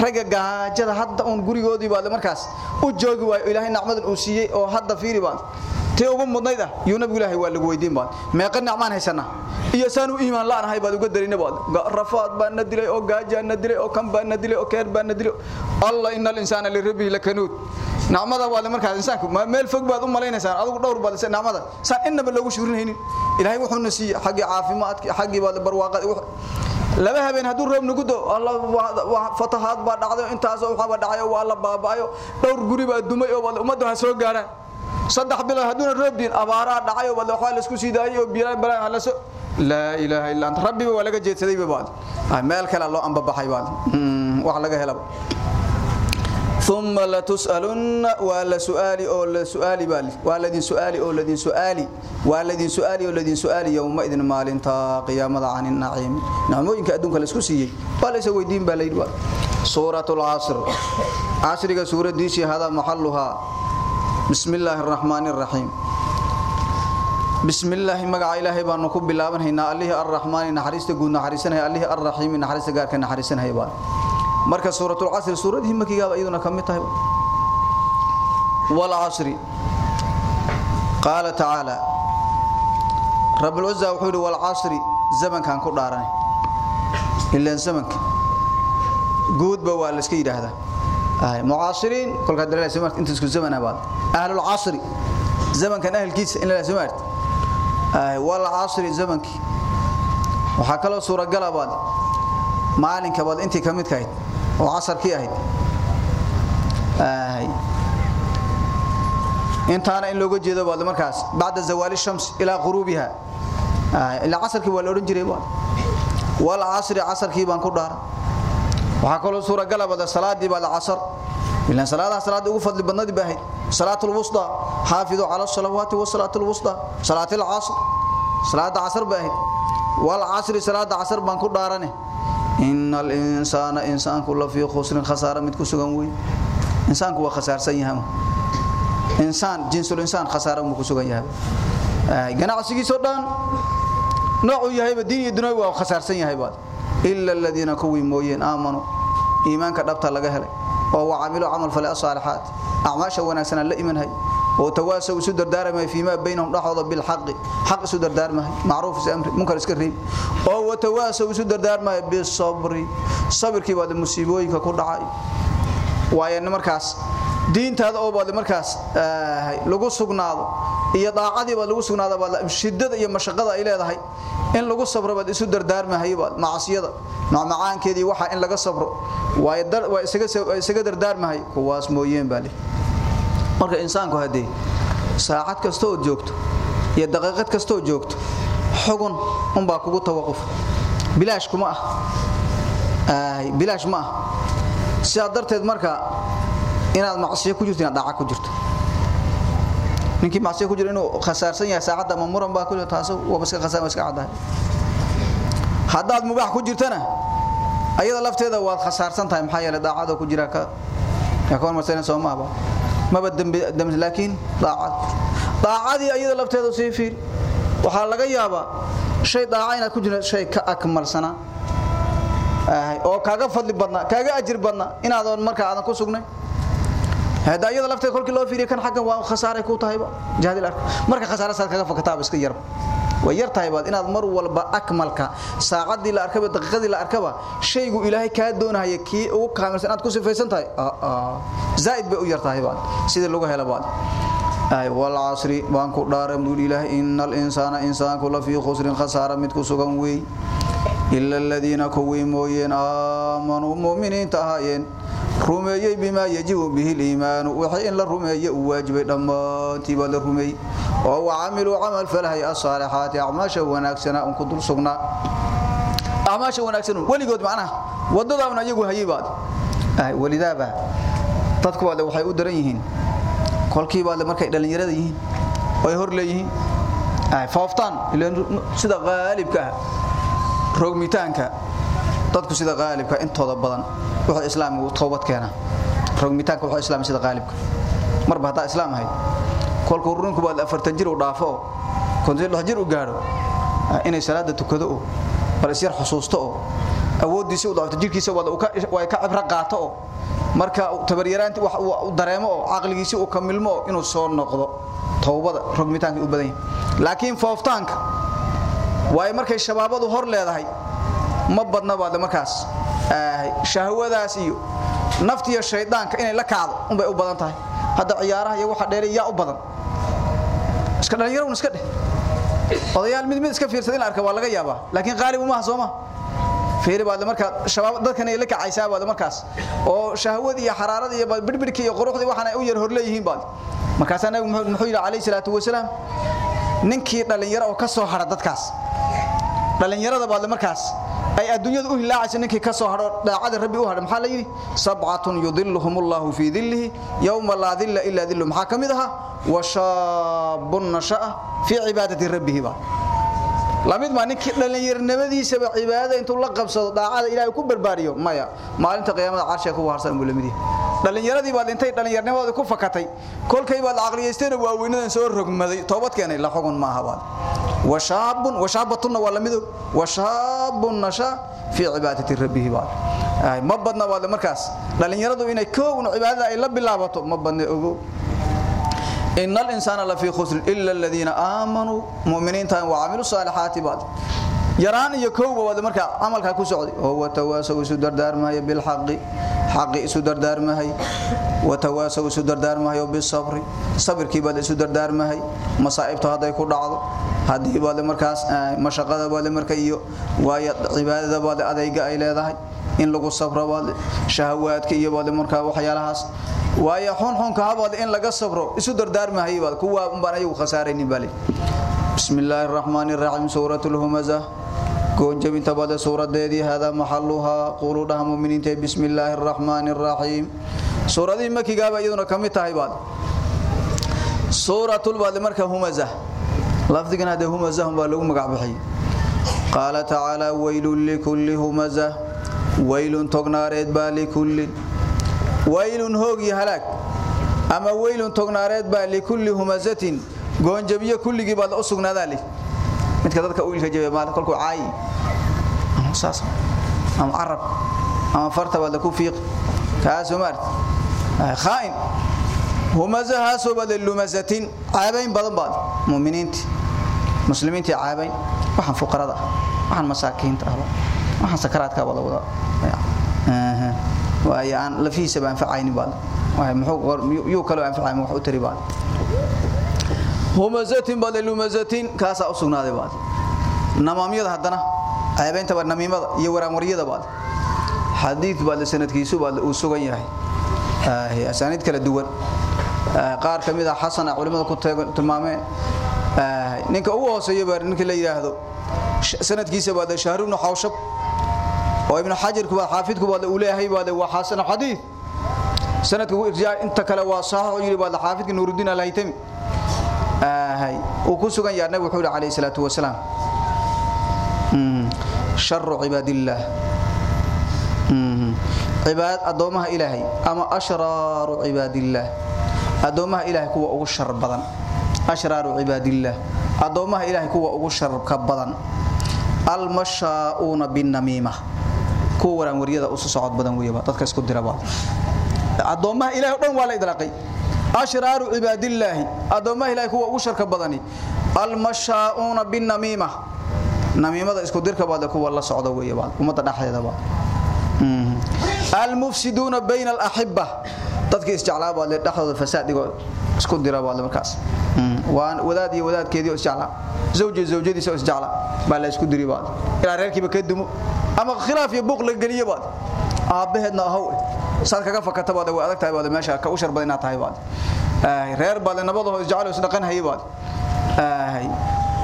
Raga gaajada hadda uun gurigoodii baad markaas u joogi waayo ilaahay nacmadan uu siiyey oo hadda fiiri baad tii ugu mudnayd ah yuu nabigu ilaahay waa lagu weydiin baad meeqa nacmaan haysana iyo saan u iimaan la'anahay baad uga darina baad rafaad baa na dilay oo gaajaa na dilay oo kan baa na dilay oo keer baa na dilay allah innal insaana lirabbihi lakanuud nacmada waa markaas insaanku meel fog baad u malaynaysaa adigu dhowr baad nacmada saan innaba loogu shuurinaynin ilaahay wuxuu na siiyey xagii caafimaadka xagii baad barwaaqada laba habeen hadduu roob nagu do fatahaad baa dhacday intaas waxaba dhacay waa la baaba'ayo dhowr guri baa dumay oo ummaddu ha soo gaaraan saddex bilood hadduuna roob diin abaaraa dhacay oo waxaa laisku sii daayay oo biyaa balaa halaso laa ilaaha illa anta rabbiba waa laga jeedsaday baad meel kale loo ambabaxay baad wax laga helaba ثم لتسألن ولا سؤالي أو لا سؤالي بالي والذين سؤالي أو الذين سؤالي والذين سؤالي أو الذين سؤالي يومئذ مال قيامة عن النعيم نعم وإنك أدونك لسكسي ولا سوي دين بالي suuratul casr casriga suuradiisii hada maxaluhaa bismi illaahi araxmaani araxiim bismi illaahi magaca ilaahay baanu ku bilaabanhaynaa. Allihii arraxmaani naxariista guud naxariisanaya allihii arraxiimi naxariista gaarka naxariisanaya baan marka suuratul casri suuradihii makigaaba iyaduna ka tahay? Wal casri. Qaala tacaala rabbul cuzza wuxuu wal casri zamankan ku dhaaranay. Ilaan zamanka. Guudba waa la iska yidhaahdaa mucaasiriin kolkaa dalala soo marta inta isku zamana baad. Ahlul casri zamankan ahlkiisa in la soo marta wal casri zamankii waxaa kaloo suuragala baad. Maalinka baad intii ka midka ahayd oo casarkii ahayd. Intaana in looga jeedo baad markaas bacda zawaali shams ilaa quruubiha ilaa casarkii waa la odhan jiray wal casri casarkii baan ku dhaaran waxaa kaloo suuragala baad salaadii baad casar. Ilaan salaadaha salaada ugu fadli badnadii baa ahayd salaatul wusta xaafidu cala salawaati wa salaatul wusta salaatil casr salaada casar baa ahayd wal casri salaada casar baan ku dhaarane. Innal insaana insaanku la fii khusrin khasaara mid ku sugan wey insaanku waa khasaarsan yahay insaan jinsul insaan khasaara mu ku sugan yahay. Ganacsigiisoo dhan. Noocuu yahayba diin iyo dunya waa khasaarsan yahay baad ila aladiina kuwii mooyeen aamanuu iimaanka dhabta laga helay oo wacamiluu camal falay asaalixaat acmaasha wanaagsanaa la imanhay oo tawaasaw isu dardaarmay fiimaa baynahum dhexdooda bilxaqi xaq isu dardaarmahay macruuf is amri munkar iska reeb oo watawaasaw isu dardaarmaya bisabri sabirkii baad musiibooyinka ku dhacay waayo markaas diintaada oo baad markaas lagu sugnaado iyo daacadii lagu sugnaado baad shidada iyo mashaqada ay leedahay in lagu sabro baad isu dardaarmahay baad macsiyada macmacaankeedii waxa in laga sabro. Waa isaga dardaarmahay. Kuwaas mooyeen baa leh. Marka insaanku haddii saacad kasta oo joogto iyo daqiiqad kasta oo joogto xugun un baa kugu tawaquf. Bilaash kuma ah. Bilaash ma ah. Sidaa darteed marka inaad macsiyo ku jirto inaad dhaaca ku jirto ninkii macsiyo ku jira inuu khasaarsan yahay saacadda ama muran baa ku jira taas waa iska khasaan iska cadahay haddaad mubaax ku jirtana ayada lafteeda waad khasaarsan tahay maxaa yeelay daacada ku jira ka ka hormarsan soo maaba. Maba dambi dambi laakiin daacad. Daacadii ayada lafteeda sii fiir. Waxaa laga yaabaa shay daaca inaad ku jirto shay ka akmalsana. Oo kaaga fadli badna kaaga ajir badna inaadan marka aadan ku sugnay hada ayada lafteeda kolkii loo fiiriyo kan xaggan waa khasaaray ku tahayba? Jahadil arka marka khasaara saad kaga fakataaba iska yarba way yar tahay baad inaad mar walba akmalka saacadii la arkaba daqiiqadii la arkaba shaygu ilaahay ka doonaya kii ugu kaamilsan aad ku sifaysan tahay. Zaaid bay u yar tahay baad. Sidii lagu helo baad. Ay wal asri baan ku dhaaran buu ilaahay innal insana insaanku la fi khusrin khasaara mid ku sugan weey. Illa alladina kuwii mooyeen aamanu mu'miniinta ahaayeen rumeeyey bimaa yajibu bihi liimaanu wixii in la rumeeye waajibay dhammaantii baa la rumeeyey oo wacamiluu camal falahay asaalixaati acmaasha wanaagsana un ku dul sugnaa. Acmaasha wanaagsan weligood macnaha wadadaabna iyagu hayay baad. Welidaaba dadku baad waxay u daran yihiin. Kolkii baad markay dhallinyarada yihiin ay hor leeyihiin fooftaan sida qaalibka ah rogmitaanka dadku sida qaalibka intooda badan wuxuu islaamku toobad keena rogmitaanka wuxuu islaam sida qaalibka. Marba hadaa islaam ahay kolku rurinku baad afartan jir u dhaafo konton lix jir u gaaro inay salaada tukado oo bal isyar xusuusto oo awoodiisa u dhaafto jirkiisa wada way ka cibro qaato oo marka tabaryaraanti wax uu dareemo oo aqligiisa uu ka inuu soo noqdo. Toobada rogmitaanka u badan laakiin fooftaanka way markay shabaabadu hor leedahay ma badna baad markaas shahwadaas iyo naftiyo shaydaanka inay la kacdo un bay u badan tahay. Hadda ciyaaraha iyo waxa dheeray yaa u badan. Iska dhalinyaro iska dheh. Odayaal mid mid iska fiirsada in la arka waa laga yaabaa laakiin qaalib uma sooma. Fiiri baad marka shabaab dadkan ay la kacaysaa baad markaas. Oo shahwad iyo xaraarada iyo birbirki iyo quruxdi waxana u yar hor leeyihiin baad. Markaas anagu muxuu yiri kaleey salaatu wasalaam ninkii dhalinyaro oo ka soo hara dadkaas. Dhalinyarada baad markaas ay adduunyada u hilaacayso ninkii ka soo haro daacada rabbi u haro maxaa la yiri sab'atun yudhilluhumullahu fi dhillihi yawma la dhilla illa dhillu maxaa ka mid aha wa shaabun nasha'a fi ibadati rabbih ba la mid ma ninkii dhalinyarnimadiisaba cibaadada intuu la qabsado daacada ilaahay ku barbaariyo maya. Maalinta qiyaamada carshiga ku harsan buu la mid yahay dhalinyaradii baad intay dhalinyarnimadooda ku fakatay. Kolkay baad aqliyeysteen waa weynadan soo rogmaday. Toobad keenay la xugun ma aha baad washaabun washaabatuna waa lamido washaabun nasha fi cibaadati rabbih baad. Ay ma badna baad markaas. Dhalinyaradu inay koowna cibaadada ay la bilaabato ma badna ogo إن الإنسان لفي خسر إلا الذين آمنوا مؤمنين وعملوا الصالحات بعد يران يكوب وهذا مركا عمل كاكو سعودي هو تواصوا سدر دار ما هي بالحق حق سدر دار ما هي وتواصوا سدر دار ما هي بالصبر صبر كي بعد سدر دار ما هي مصائب هذا يكون دعوه هذه بعد مركاس مشقه بعد مركا iyo way cibaadada بعد adayga ay leedahay in lagu sabro shahawaadka iyo wad marka waxyaalahaas. Waayo xun xun ka habad in laga sabro isu dardaarmahay wad kuwa baan ayagu khasaaraynin bali bismillaahir rahmaanir rahiim suuratul humazah goon jabinta bada suuradeedii hada maxalluha qulu dhaha muuminiinta bismillaahir rahmaanir rahiim suuradii makiga ba iyaduna ka mid tahay baad. Suuratul bad marka humazah lafdigan hada humazah baa lagu magac bixiyay qaala ta'ala waylul likulli humazah waylun tognaareed baa likulli waylun hoog iyo halaag. Ama waylun tognaareed baa likulli humazatin. Goonjabiyo kulligii baad u sugnaadaa leh midka dadka u ilka jabay maal kolkuu caayi. Ama saas. Ama arab ama farta baad ku fiiq. Kaas umar khaa'in humazahaasoo baad lumazatin. Caabayn badan baad. Muuminiinti. Muslimiinti caabayn. Waxaan fuqarada. Waxaan masaakiinta ah waxaan sakaraadka wada wada. Aha waay aan lafiisa baan facayni baad. Waay muxuu yuu kale anfacay wax u tari baad. Humazatin baad lumazatin kaasa u sugnaaday baad. Namaamiyada hadana ceebeynta baad namiimada iyo waraamariyada baad. Xadiid baad sanadkiisu baad uu sugan yahay. Ah asanid kala duwan. Qaar ka mid ah xasana culimada ku tilmaameen ninka ugu hooseeyo baa ninka la yiraahdo. Sanadkiisa baad shahr ibn hawshab oo ibn hajar kuwa xaafidku baad uu leeyahay baad waa xasan xadiid sanadka uu irjaa inta kale waa sahih oo yiri baad xaafidka nuuruddin al-haytami آهي وكسغن يا نبي وحول عليه الصلاه والسلام شر عباد الله عباد ادومها الهي اما اشرار عباد الله ادومها الهي كوا ugu shar badan اشرار عباد الله ادومها الهي كوا ugu shar ka badan المشاؤون بالنميمه kuwa waraan wariyada u socod badan weeyaba dadka isku diraba. Adoommaha ilaahay dhan waa la idlaaqay. Ashraaru cibaadillaahi adoommaha ilaahay kuwa ugu sharka badani almashaa'una binnamiima. Namiimada isku dirka baad kuwa la socdo weeyaba ummadda dhaxdeeda ba المفسدون بين الأحبة dadka isjeclaa baa leed dhaxdooda fasaad digo isku dira baa markaas waan wadaad iyo wadaadkeedii isjeclaa zawji zawjadiisa isjeclaa baa la isku diri baa ila reerkiiba ka dumo ama khilaaf iyo buuq la galiyo baa aabaheedna ahaw saad kaga fakata baad waa adag tahay baad meesha ka u shar badan tahay baad ay reer baad nabadooda isjecel oo dhaqan hay baad ay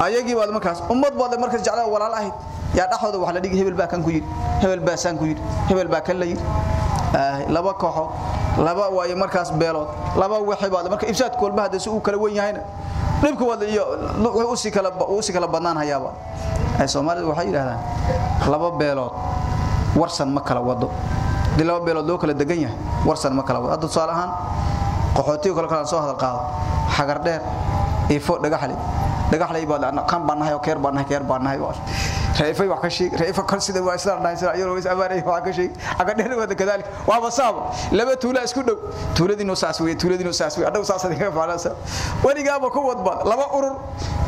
ayagii baad markaas ummad baad markaas jecel walaal ahayd yaa dhaxooda wax la dhigi hebel baa kan ku yiri hebel baa san ku yiri hebel baa kan la yiri laba kooxo laba way markaas beelood laba wixii baad marka ifsaad kolba hada si uu kala weyn yahayna dhibku wada iyo wuxuu si kala uu si kala badnaan hayaaba. Ay Soomaalidu waxay yiraahdaan laba beelood warsan ma kala wado dilaba beelood loo kala degan yahay warsan ma kala wado hadda tusaale ahaan qaxootiga kala kala soo hadal qaado xagar dheer ifo dhagaxli. Dhagaxlay baa kan baan nahay oo keer baan nahay keer baan nahay reefay wax ka sheeg reefa kan sida waa isla dhahay sida ayuu is amaaray wax ka sheeg aga dheer wada kadalik waa basaab laba tuula isku dhow tuuladii saas weey tuuladii saas weey adhow saas adiga faalasa waliga ba ku wadbad laba urur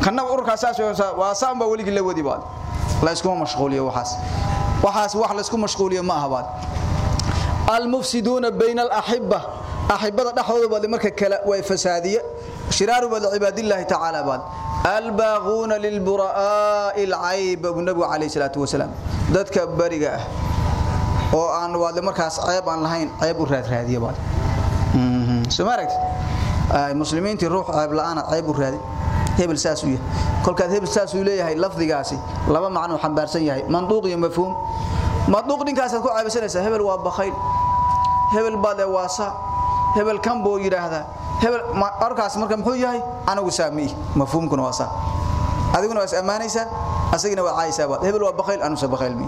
kana ururka saas waa saamba waligi la wadi baad la isku mashquuliyo waxaas waxaas wax la isku mashquuliyo ma aha baad المفسدون بين الأحبة أحبة دحوذ بعد مركة كلا وفسادية شرار بعد عباد الله تعالى بعد الباغون للبراء العيب النبي عليه الصلاة والسلام ذاتك بريقة oo aan wada markaas ceeb aan lahayn ceeb u raad raadiyo baad sumaragt ay muslimiintii ruux ceeb la'aan ceeb u raadi hebel saas u yahay kolkaad hebel saas u leeyahay lafdigaasi laba macno xambaarsan yahay manduuq iyo mafhuum manduuq ninkaas ku caabisanaysa hebel waa bakhayl hebel baad ee waasa hebel kan boo yiraahdaa arkaas marka muxuu yahay? Anagu saami mafhuumkuna waasa adiguna waa amaanaysa asagina waa caaysaa baad hebel waa bakayl anu sa bakayl mi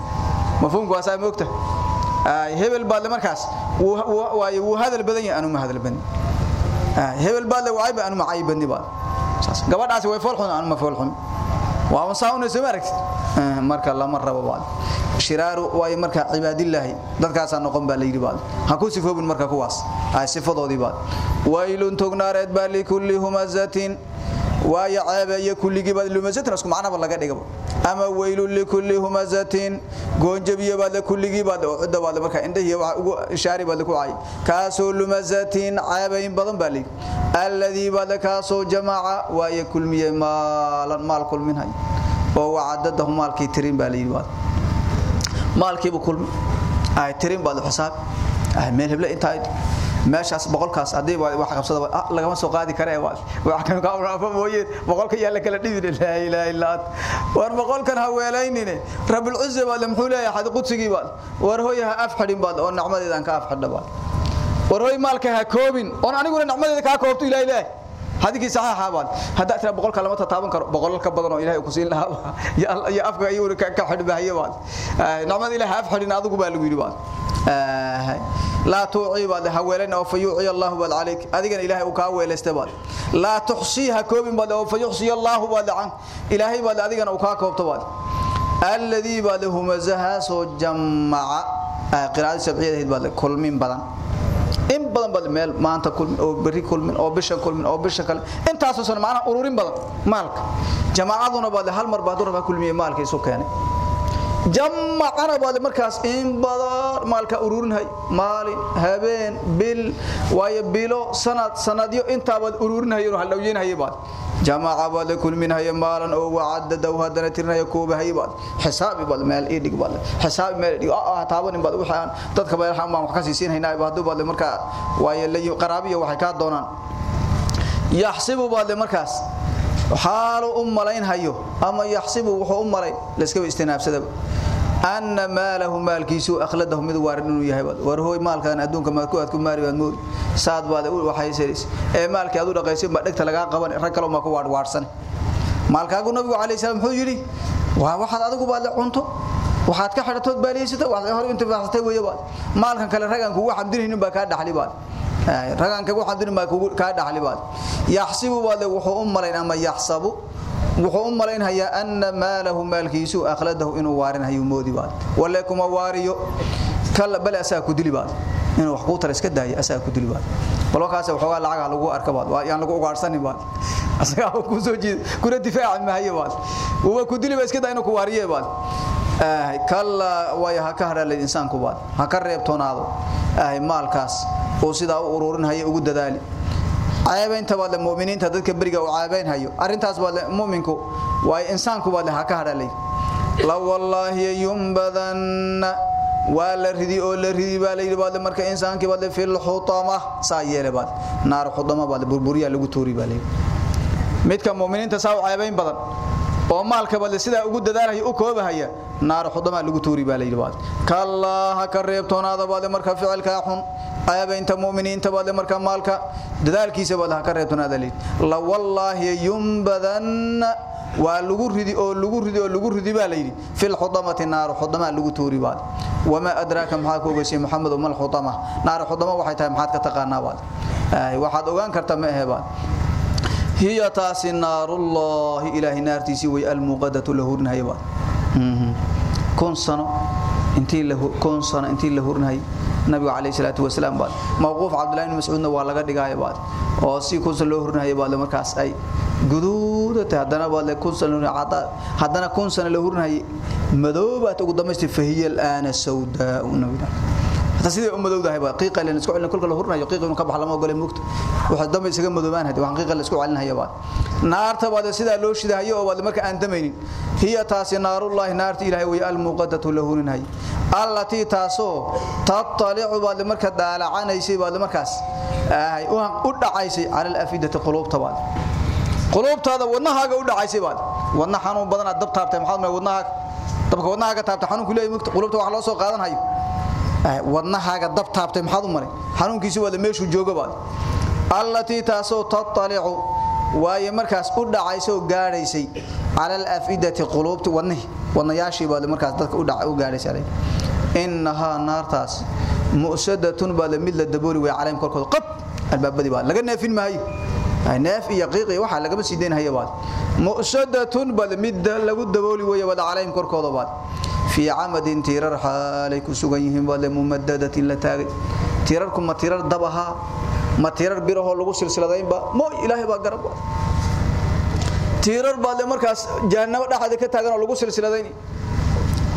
mafhuumku waa saa moogta hebel baad markaas waayo wuu hadal badan yahay anu ma hadal badan hebel baad la waayba anu ma caay badni baad gabadhaasi way foolxun anu ma foolxun marka lama rabo shiraaru way marka cibaadilaahi dadkaas aan noqon baa la yiri baad. Ha ku sifoobin marka kuwaas. Ay sifadoodii baad. Waylun tugnaareed baa li kulli humazatin waaya ceebaya kulligii baad lumazatin isku macnaba laga dhigaba ama waylun li kulli humazatin. Goonjabiya baad la kulligii baad oo cidda baad marka indhihi waxa ugu ishaari baad ku caay kaasoo lumazatin ceebayn badan baa li alladii baad kaasoo jamaaca waaya kulmiye maalan maal kulminhay oo wacadadahu maalkii tirin baa yiri baad maalkiiba kulmi ay tirin baad xisaab ay meel hebla inta meeshaas boqolkaas haddii wax qabsada lagama soo qaadi kare wax kan ka uraafa mooyee boqolka yaa la kala dhibin la ilaaha illa war boqolkan ha weelaynine. Rabbul uzza wal muxuu leeyahay hada qudsigii war hooyaha af xidhin baad oo nacmadeedan ka af xidha baad. War hooy maalka ha koobin oo aniguna nacmadeeda ka koobto ilaahay ilaahay hadii saxiixa baad hada tira boqolka lama taaban karo boqol ka badan oo ilaahay ku siin lahaa ya afka ayuu ka ka xidhbahay baad nacmad ilaahay af xidhin adigu baa lagu yiri baad لا توعي بعد هويلنا او فيوعي الله بعد عليك ادينا الهي او كا ويلست بعد لا تحصيها كوب بعد او فيحصي الله بعد عن الهي بعد ادينا او كا كوبت بعد الذي بعد همزها سو جمع قراءه سبعيه بعد كل من بدن in badan bad meel maanta kulmin oo bari kulmin oo bisha kulmin oo bisha kale. Intaas oo san macna ururin badan maalka. Jamaacaduna baad hal mar baad raba kulmiye maalka isu keenay jamacana baad markaas in badan maalka ururinhay. Maalin habeen bil waayo bilo sanad sanadyo inta baad ururinhay oo halaweenhay baad. Jamaaca baad kulminhay maalan oo wacadada hadana tirnay koobahay baad. Xisaabi baad meel idig baad. Xisaabi meel idig ah taaban baad waxaan dadka baa waxaan wax ka siisiinayna baad baad marka waayo qaraabiyo waxay ka doonaan. Yaxsibu baad markaas xaalu um malayn hayo ama yaxsibu wuxuu um malay la iska istinaabsada أن ماله مالكيسو أخلده مد وارنو يهي باد ورهوي مالكان أدونك ما كو أدكو ماري باد مود ساد باد أول وحي سيريس إيه مالك أدو رقيسين بدك تلقى قبان ركلو ما كو وار وارسن مالكاغو نبي عليه السلام حو يري وواحد أدوكو باد لعنتو waxaad ka xidhatood baaliyeysata wax hor inta baaxatay weeye baad maalkan kale ragan kugu xamdinaynin baa ka dhaxli baad ragan kugu xamdinin baa kugu ka dhaxli baad. Yaxsibu baad wuxuu u malayn ama yaxsabu? Wuxuu u malaynhayaa anna maalahu maalkiisu akhladahu inuu waarinhayo moodi baad. Walla kuma waariyo. Kala bal asaa ku dili baad. Inuu wax ku tar iska daayo asaa ku dili baad. Bal wakaas waxoogaa lacag lagu arka baad. Waa yaan lagu ugaarsanin baad. Asaga ku soo jeed kuna difaac ma hayo baad. Uu ku dili ba iska daa inuu ku waariyo baad kala way ha ka haray insaanku baad. Ha ka reebtoonaado. Maalkaas oo sida u ururinhayo ugu dadaali. Caabaynta baad muuminiinta dadka bariga oo caabaynhayo arintaas baad muuminku waa insaanku baad ha ka hadalay la wallahi yumbadanna wala ridi oo la ridi baa la yiri baad marka insaanki baad fil xutama saayere baad. Naar xutama baad burburiya lagu toori baa leeyahay midka muuminiinta saa caabayn badan oo maalka baad sida ugu dadaalayo u koobahaya naar khudama lagu tuuri baa leeyahay waad kallaha ka reebtoonaada baad marka ficilka xun ayabaynta muuminiinta baad marka maalka dadaalkiisa baad ka reebtoonaada leeyahay la wallahi yumbadan waa lagu ridi oo lagu ridi oo lagu ridi baa leeyahay fil khudamati naar khudama lagu tuuri baad wama adraka maxaa ku ogaysay maxamed umal khudama naar khudama waxay tahay maxaad ka taqaanaa baad waxaad ogaan kartaa ma ahabaad هي تاسي نار الله إله نارتي سوي المقدة له نهيبات سنة انتي لهورن هاي النبي عليه الصلاة والسلام بعد موقوف عبد الله بن مسعود waa laga dhigay baad oo si kun sano loo hurnahay baad markaas ay guduudata hadana baad kun sano hadana kun sano loo hurnahay madoobaad ugu dhameystay fahiyal ana sawdaa nabi hada sidii umadowdahay baa qiiqa leen isku cilin kulka la hurnayo qiiqa inuu ka baxo lama ogolay mugta. Waxa dambe isaga madoobaan haddii waxaan qiiqa la isku cilinayo baa naarta baa sida loo shidahayo oo baad marka aan damaynin hiya taasi naarullahi naarti ilaahay way almuqaddatu lahunhay allati taaso tatali'u baad marka daalacaysay baad markaas ay u dhacaysay ala alafidati qulubta baad. Qulubtaada wadnahaaga u dhacaysay baad. Wadna xanuun badan dab taabtay maxaad ma wadnahaaga dabka wadnahaaga taabtay xanuun ku leeyahay mugta qulubta wax loo soo qaadanayo wadnahaaga dab taabtay maxaad u maray? Xanuunkiisu wada meeshu jooga baad. Allati taasoo tatali'u waaye markaas u dhacaysay oo gaadhaysay cala alafidati quluubti wadnihi. Wadnayaashii baad markaas dadka u gaadhaysay innahaa naartaas mu'sadatun baad mid la dabooli way caleem korkooda. Qab albaabadii baad laga neefin maayo neef iyo qiiq iyo waxa lagama sii deynhayo baad. Mu'sadatun baad mid lagu dabooli way wada caleem korkooda baad. Fi amadin tirar xaalay ku sugan yihiin baad mumaddadatin la taagay. Tirarku ma tirar dabaha ma tirar biraho lagu silsiladaynba mo ilaahay baa garab tirar baad markaas jahannamo dhaxda ka taagan oo lagu silsiladayn.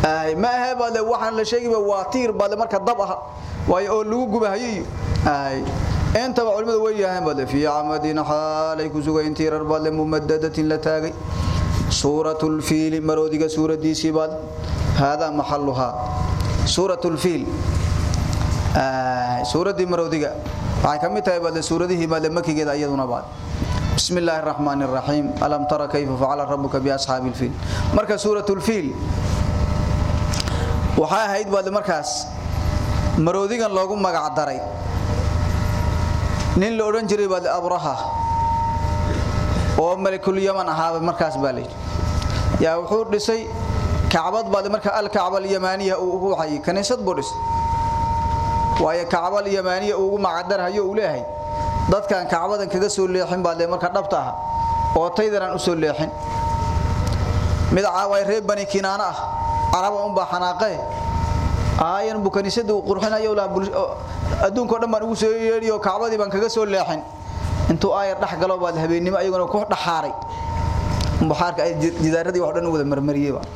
Ay ma aha baad waxaan la sheegay waa tiir baad marka dab aha way oo lagu gubahayo ay intaba culimadu way yahaan baad fi camadin xaalay ku sugay intii baad le la taagay. Suuratulfiili maroodiga suuradiisii baad haadaa maxaluhaa suuratulfiil suuraddii maroodiga waxay ka mid tahay baad le baad le makigeeda baad بسم الله الرحمن الرحيم ألم ترى كيف فعل ربك بأصحاب الفيل مركز سورة الفيل وحاها هيد بعد مركز مروديغان لوغو مغع داري nin la oran jiray bal abraha. Oo malikul yaman ahaa markaas baa leeyahay yaa wuxuu dhisay kacbad baad marka al-kacba al-yamaniya uu ugu waxay kaniisad budis waaye kacba al-yamaniya uu ugu macadarayo uu leeyahay dadkan kacbadan kaga soo leexin baad marka dhabta ah oo taydan u soo leexin. Mid caaway reeb bani kinaana ah araba um ba xanaaqay. Aayan bu kaniisadu qurxinayo la adduunka dhan baan ugu soo yeeriyo kacbadii baan kaga soo leexin. Intuu aayar galo baad habeenimo ayaguna ku dhaxaaray. Buxaarka ay jidaaradii wax dhan wada marmariyay baa.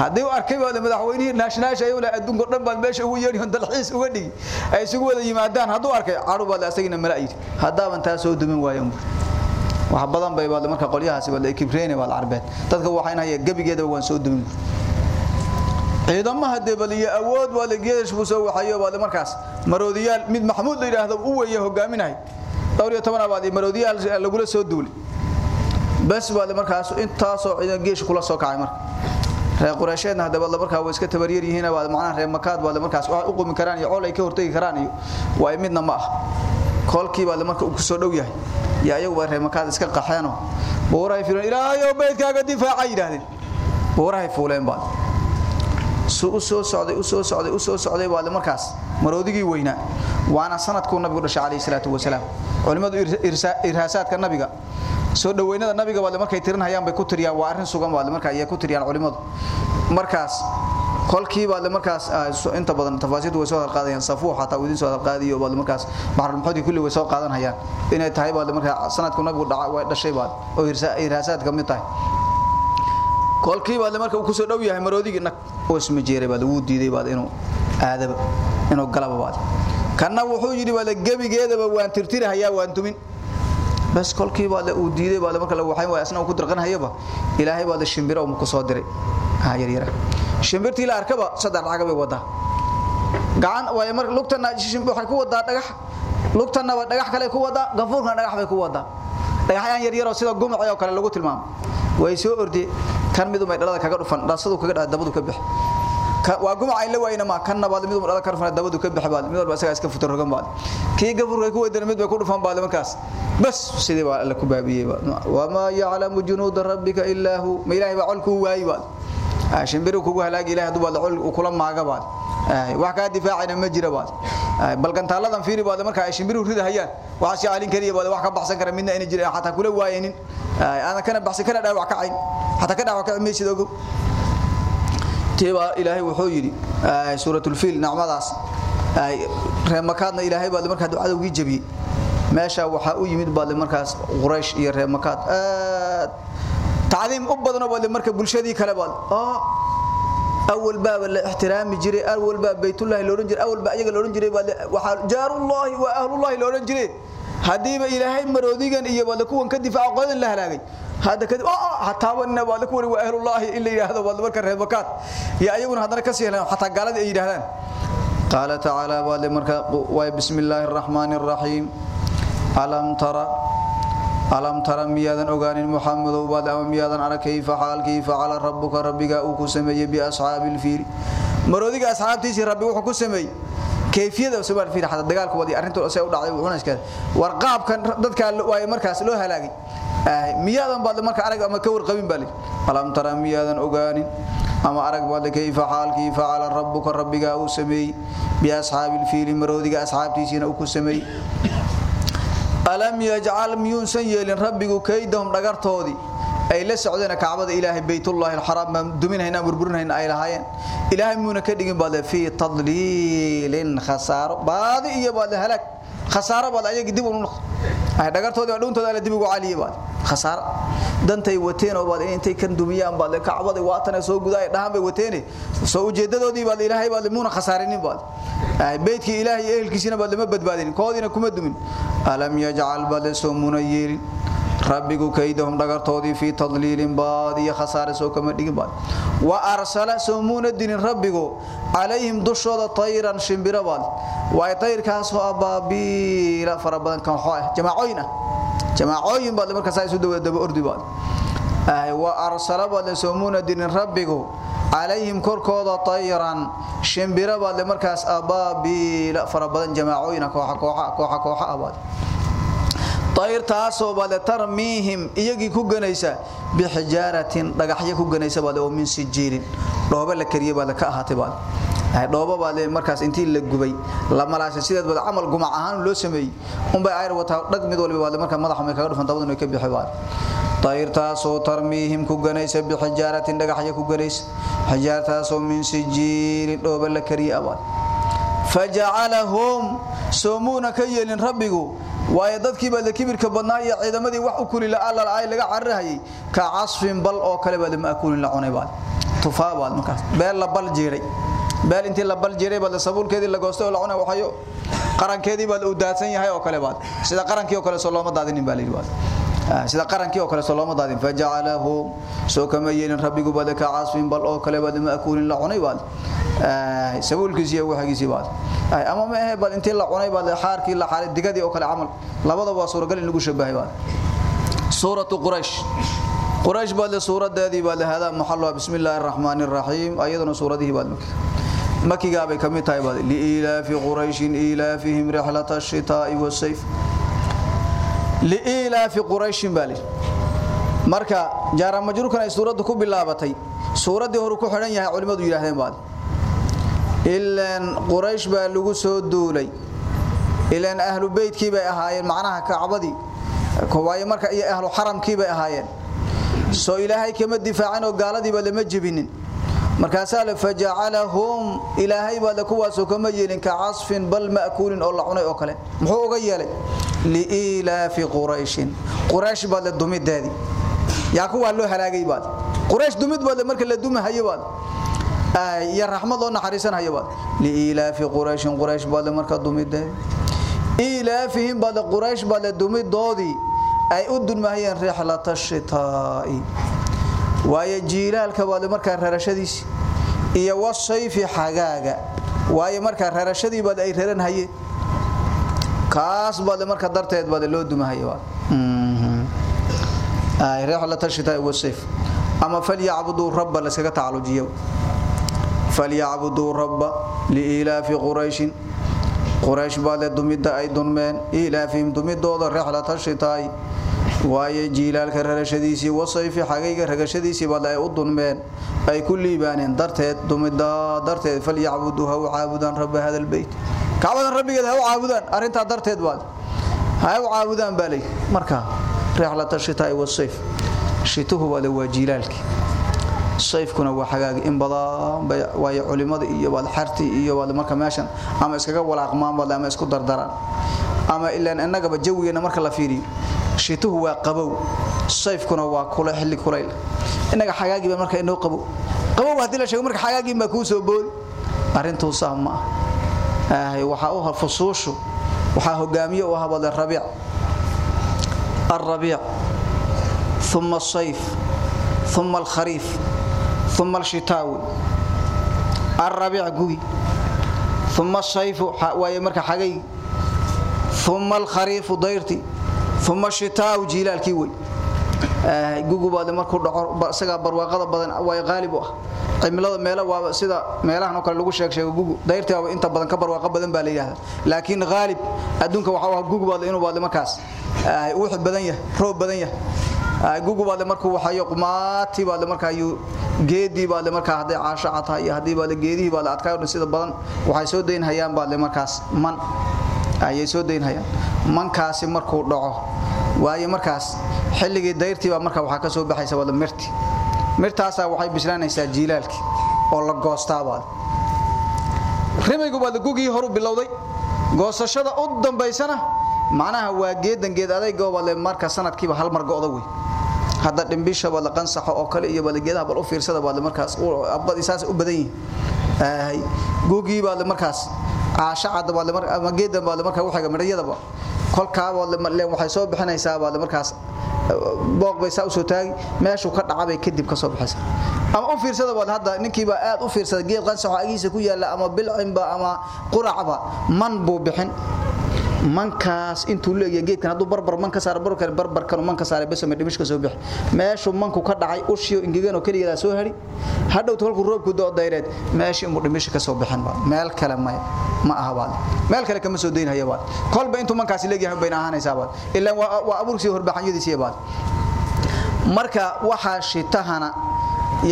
Hadii uu arkay wada madaxweynihii nationalka ay wala adduunka dhan baan meesha ugu yeeriyo dalxiis uga dhigi ay isugu wada yimaadaan haduu arkay baad asagina malaa'id hadaaban taas soo dumin waayeen wax badan bay baad marka qolyahaasi wada kibreen wal arbeed dadka waxayna hay gabigeeda waan soo dumin ciidamaha debal iyo awood wada geesh buu soo waxayo wada markaas maroodiyaal mid maxmuud la yiraahdo uu weeye hogaaminahay dhowr iyo maroodiyaal lagu soo duulay bas wada markaas intaasoo ciidan geesh kula soo kacay marka. Reer quraasheedna hadaba markaa way iska tabariyar yihiin waa macnaha reer makaad waa markaas wax u qumi karaan iyo col ay ka hortagi karaan iyo waa midna ma ah. Kolkii baa marka uu ku soo dhow yahay. Yaa ayagu baa reer makaad iska qaxeeno buurahay filan ilaahayo beedkaaga difaaca yiraahdeen buurahay fuuleen baa soo u soo socday u soo socday u soo socday baa markaas maroodigii weynaa waana sanadkuu nabigu dhashay kaleey salaatu wasalaam culimadu irhaasaadka nabiga. Soo dhaweynada nabiga wada markay tirinayaan bay ku tiriyaan waa arrin sugan wada marka ay ku tiriyaan culimadu. Markaas kolkii baad markaas inta badan tafaasiirtu way soo qaadayaan safuux hata uu idin soo qaadiyo baad markaas baxar maxudi kulli way soo qaadanayaan. Inay tahay baad marka sanadku nabigu dhashay baad oo irhaasaad ka mid tahay kolkii baad marka uu ku soo dhow yahay maroodigii oo isma jeeray baad uu diiday baad inuu aadaba inuu galaba baad. Kana wuxuu yiri baad gabigeedaba waan tirtirahayaa waan tumin. Bas kolkii baa la uu diiday baa marka la waxay waa asna ku dirqanayaba ilaahay baa la shimbiro uu ku soo diray. Ha yar yar. Shimbirtii la arkaba saddex dhaga bay gacan way mar lugtana shimbir waxay ku wada dhagax. Lugtana waa dhagax kale ku wada gafuurna dhagax bay ku wada dhagaxyaan yar yar oo sida gumacay oo kale lagu tilmaamo way soo ordi kan mid umay dhalada kaga dhufan dhasadu kaga dhaad dabadu ka bix. Waa gumacay la wayna ma kan nabaad mid dhalada ka dhufan dabadu ka bix baad mid walba isaga iska futar rogan baad. Kii gafuurka ku weydan mid ku dhufan baad markaas. Bas sidii baa alla ku baabiyay wama ya'lamu junud rabbika illa ma ilaahi baa waayay baad shimbiru kugu halaagi ilaahi haduu baad col kula maaga baad. Wax ka difaacina ma jira baad. Bal gantaaladan fiiri baad marka ay shimbiru ridahayaan waxa si aalin kariya baad wax ka baxsan kara midna in jira xataa kula waayeenin ana kana baxsan kana dhaawac ka cayn. Xataa ka dhaawac ka meeshid ogo tiba ilaahi wuxuu yiri suuratul fil nacmadaas. Ay reemakaadna ilaahay baad marka ducadowgii jabiyay meesha waxa u yimid baad markaas quraysh iyo reemakaad aad تعظيم أبدنا ولا مركب بلشدي كلا بال آه أول باب اللي احترامي جري أول باب بيت الله لورنجر أول باب يجي لورنجر وحال جار الله وأهل الله لورنجر هديب إلهي مروديجا إيه ولا كون كدفاع قادن له لاقي هذا كذا آه حتى وانا ولا كون وأهل الله إلا هذا ولا مركب رهبكات يا أيون هذا كسيه حتى قال إيه هذا قال تعالى ولا مركب بسم الله الرحمن الرحيم ألم ترى alam tara miyadan ogaanin muxamadow baad ama miyadan ara kayfa xaalkii facala rabbiga uu ku sameeyey biasxaabi lfiili maroodiga asxaabtiisii rabbi wuxuu ku sameeyey kayfiyada sabab fiir hada dagaalku wadi arintu say u dhacday iska war qaabkan dadka way markaas loo halaagay. Miyaadan baad marka arag ama ka warqabin bali alam tara miyaadan ogaanin ama arag baad kayfa xaalkii faala rabbuka rabbiga uu sameey bi ashaabil fiil. Marodiga ashaabtiisina uu ku sameey alam yaj'al miyunsan yeelin rabbigu kaydahum dhagartoodii? Ay la socdeen kaabada ilaahay baytullaahi alxaraam duminayna burburinayna ay lahaayeen. Ilaahay muuna ka dhigin baad fi tadlilin khasaaro. Baadi iyo baad halaag khasaaro baad ayaga dib u ay dhagartoodii dhuuntooda la dib ugu caliye baad. Khasaaro dantay wateen oo baad intay kan dumiyaan baad kaabada waatan soo gudaay dhahan bay wateen. Soo ujeedadoodii baad ilaahay baad muuna khasaarinin baad. Ay beedkii ilaahay ehelkiisina baad lama badbaadin koodina kuma dumin. Alam yaj'al baad soo muuna yeelin rabbigu kaydahum dhagartoodii fi tadliilin baadiya khasaare soo kama dhigin baad. Wa arsala sumuna dinin rabbigu alayhim dushooda tayran shimbira baad. Way tayrkaas oo abaabila farabadan kan xoo ah jamaacoyin baad markaas ay soo dawada daba ordi baad. Ay wa arsala baad sumuna dinin rabbigu alayhim korkooda tayran shimbira baad markaas abaabila farabadan jamaacoyin kooxa kooxa kooxa kooxa baad tayrtaasoo baad tarmiihim iyagii ku ganaysa bixijaaratin dhagaxyo ku ganaysa baad oo min sijiilin dhooba la kariye baad ka ahaatay baad ay dhooba baad markaas intii la gubay la malaashay sideed baad amal gumac ahaan loo sameeyay un bay ayr wata dhag mid walba baad marka madaxa may kaga dhufan dabaduna ka bixi baad tayrtaasoo tarmiihim ku ganaysa bixijaaratin dhagaxyo ku ganaysa xijaartaasoo min sijiilin dhooba la kariye baad fajacalahum soomuna ka yeelin rabbigu. Waayo dadkii baa kibirka badnaa iyo ciidamadii wax u kuli la alla ay laga carrahayay. Ka casfin bal oo kale baa maakulin la cunay baad. Tufaa baad markaas. Beel la bal jeeray beel intii la bal jeeray baad sabuulkeedii la goostay oo la cunay waxayo qarankeedii baad u daadsan yahay oo kale baad. Sida qarankii oo kale soo looma daadinin baa leeyahay sida qarankii oo kale soo looma daadin. Fajacalahu soo kama yeelin rabbigu baad ka casfin bal oo kale baad maakulin la cunay baad. Sabuulkiisi iyo waxigiisi baad. Ay ama ma ahay baad intii la cunay baad xaarkii la xaalay digadii oo kale amal labada waa suuragal in shabahay baad. Suuratu quraish quraish baad suuradeedii baad hada maxallu bismillaahir rahmaanir rahiim ayaduna suuradihi baad makiga bay ka mid tahay baad. Li ilaafi quraish ilaafihim rihlata ash-shitaa'i was-sayf li ilaafi quraish baal marka jaara majruurkan ay suuradu ku bilaabatay suuradii hore ku xiran yahay culimadu yiraahdeen baad ilaan quraish baa lagu soo duulay ilaan ahlu beydkii bay ahaayeen macnaha kacbadii kuwaaye marka iyo ahlu xaramkii bay ahaayeen soo ilaahay kama difaacin oo gaaladiiba lama jebinin markaasaa la fajacalahum ilaahay baa la kuwaasoo kama yeelin ka casfin bal ma'kuulin oo la cunay oo kale. Muxuu uga yeelay? Liilaafi qurayshin. Quraysh baad la dumideedii yaa kuwaa loo halaagay baad? Quraysh dumid baad marka la dumahayo baad? Ya raxmad loo naxariisanayo baad? Liilaafi qurayshin quraysh baad marka dumideedii ilaafihim baad quraysh baad dumidoodii ay u dulmahayeen rixlata shitaa'i waaye jiilaalka baad markaa rarashadiisi iyo wasayfi xagaaga. Waaye markaa rarashadii baad ay raran hayeen kaas baad marka darteed baad loo dumahay baad ay rixlata shitaa'i wasayf ama falyacbudu rabba laskaga tacalujiyo falyacbudu rabba liilaafi qurayshin. Quraysh baad dumida ay dunmeen. Ilaafihim dumidooda rixlata shitaa'i waaye jiilaalka rarashadiisii wasayfi xagayga ragashadiisii baad ay u dunmeen. Ay ku liibaaneen darteed dumida darteed falyacbudu ha u caabudaan rabba hada albayt kacbadan rabbigeed ha u caabudaan arrintaa darteed baad ha u caabudaan baa lay. Marka rixlata shitaa'i wasayf shituhu baad waa jiilaalkii sayfkuna waa xagaagi in badan waaye culimada iyo baad xarti iyo baad marka meeshan ama iskaga walaaqmaan baad ama isku dardaraan. Ama ilaan innagaba jawigeena marka la fiiriyo shituhu waa qabow sayfkuna waa kula xilli kulayl inaga xagaagiiba marka inoo qabow qabow haddii la sheego marka xagaagii baa kuu soo boodi arrintuu saa ma ah waxaa u fusuushu waxaa hogaamiye u ahabada rabiic الربيع ثم الصيف ثم الخريف ثم الشتاء الربيع قوي ثم الصيف وهي مركه حقي ثم الخريف ضيرتي ثم الشتاء جيلال كيوي gugu baad markuu dhaco isaga barwaaqada badan way qaalib ah cimilada meelo waa sida meelahan oo kale lagu sheeg sheego gugu dayrtii waa inta badan ka barwaaqa badan baa la yiraahdaa laakiin qaalib adduunka waxa waa gugu baad inuu baad markaas wix badan yahay roob badan yahay gugu baad markuu waxayo qumaati baad markaa yu geedii baad markaa haday caasho cata iyo hadii baad geedii baad adkaa sida badan waxay soo deyn hayaan baad markaas man ayay soo deyn hayaan mankaasi markuu dhaco waaye markaas xilligii dayrtii baa markaa waxa ka soo baxaysa wada mirti. Mirtaasa waxay bislaanaysaa jiilaalki oo la goostaa baad. Rimaygu baad gugii horu bilowday. Goosashada u dambaysana macnaha waa geedan geed adaygo baad marka sanadkiiba hal mar go'do way hadda dhimbisha baad qansaxo oo kale iyo baad geedaha bal u fiirsada baad markaas abad isaas u badan yihiin. Gugii baad markaas caashacada baad markaa ama geedan baad markaa waxa midhayadaba kolkaa baad waxay soo bixinaysaa baad markaas booq bay saa u soo taagi meeshu ka dhacabay kadib ka soo bixaysa ama u fiirsada baad hadda ninkiiba aad u fiirsada geed qansaxo agiisa ku yaalla ama bilcinba ama quracba man buu bixin mankaas intuu leeyahay geedkan haduu barbar man ka saar barbar barbarkan man ka saar bas ma dhimishka soo bix meeshu manku ka dhacay ushiyo ingegan oo kaliya soo hari hadhow tolku roobku doo dayreed meeshii mu dhimishka ka soo bixin ba meel kale ma ma aha baad meel kale kama soo deynaya baad kolba intuu mankaas leeyahay bayna ahaanaysa baad ilaa waa abuursi horbaxanyadiisa baad marka waxa shitahana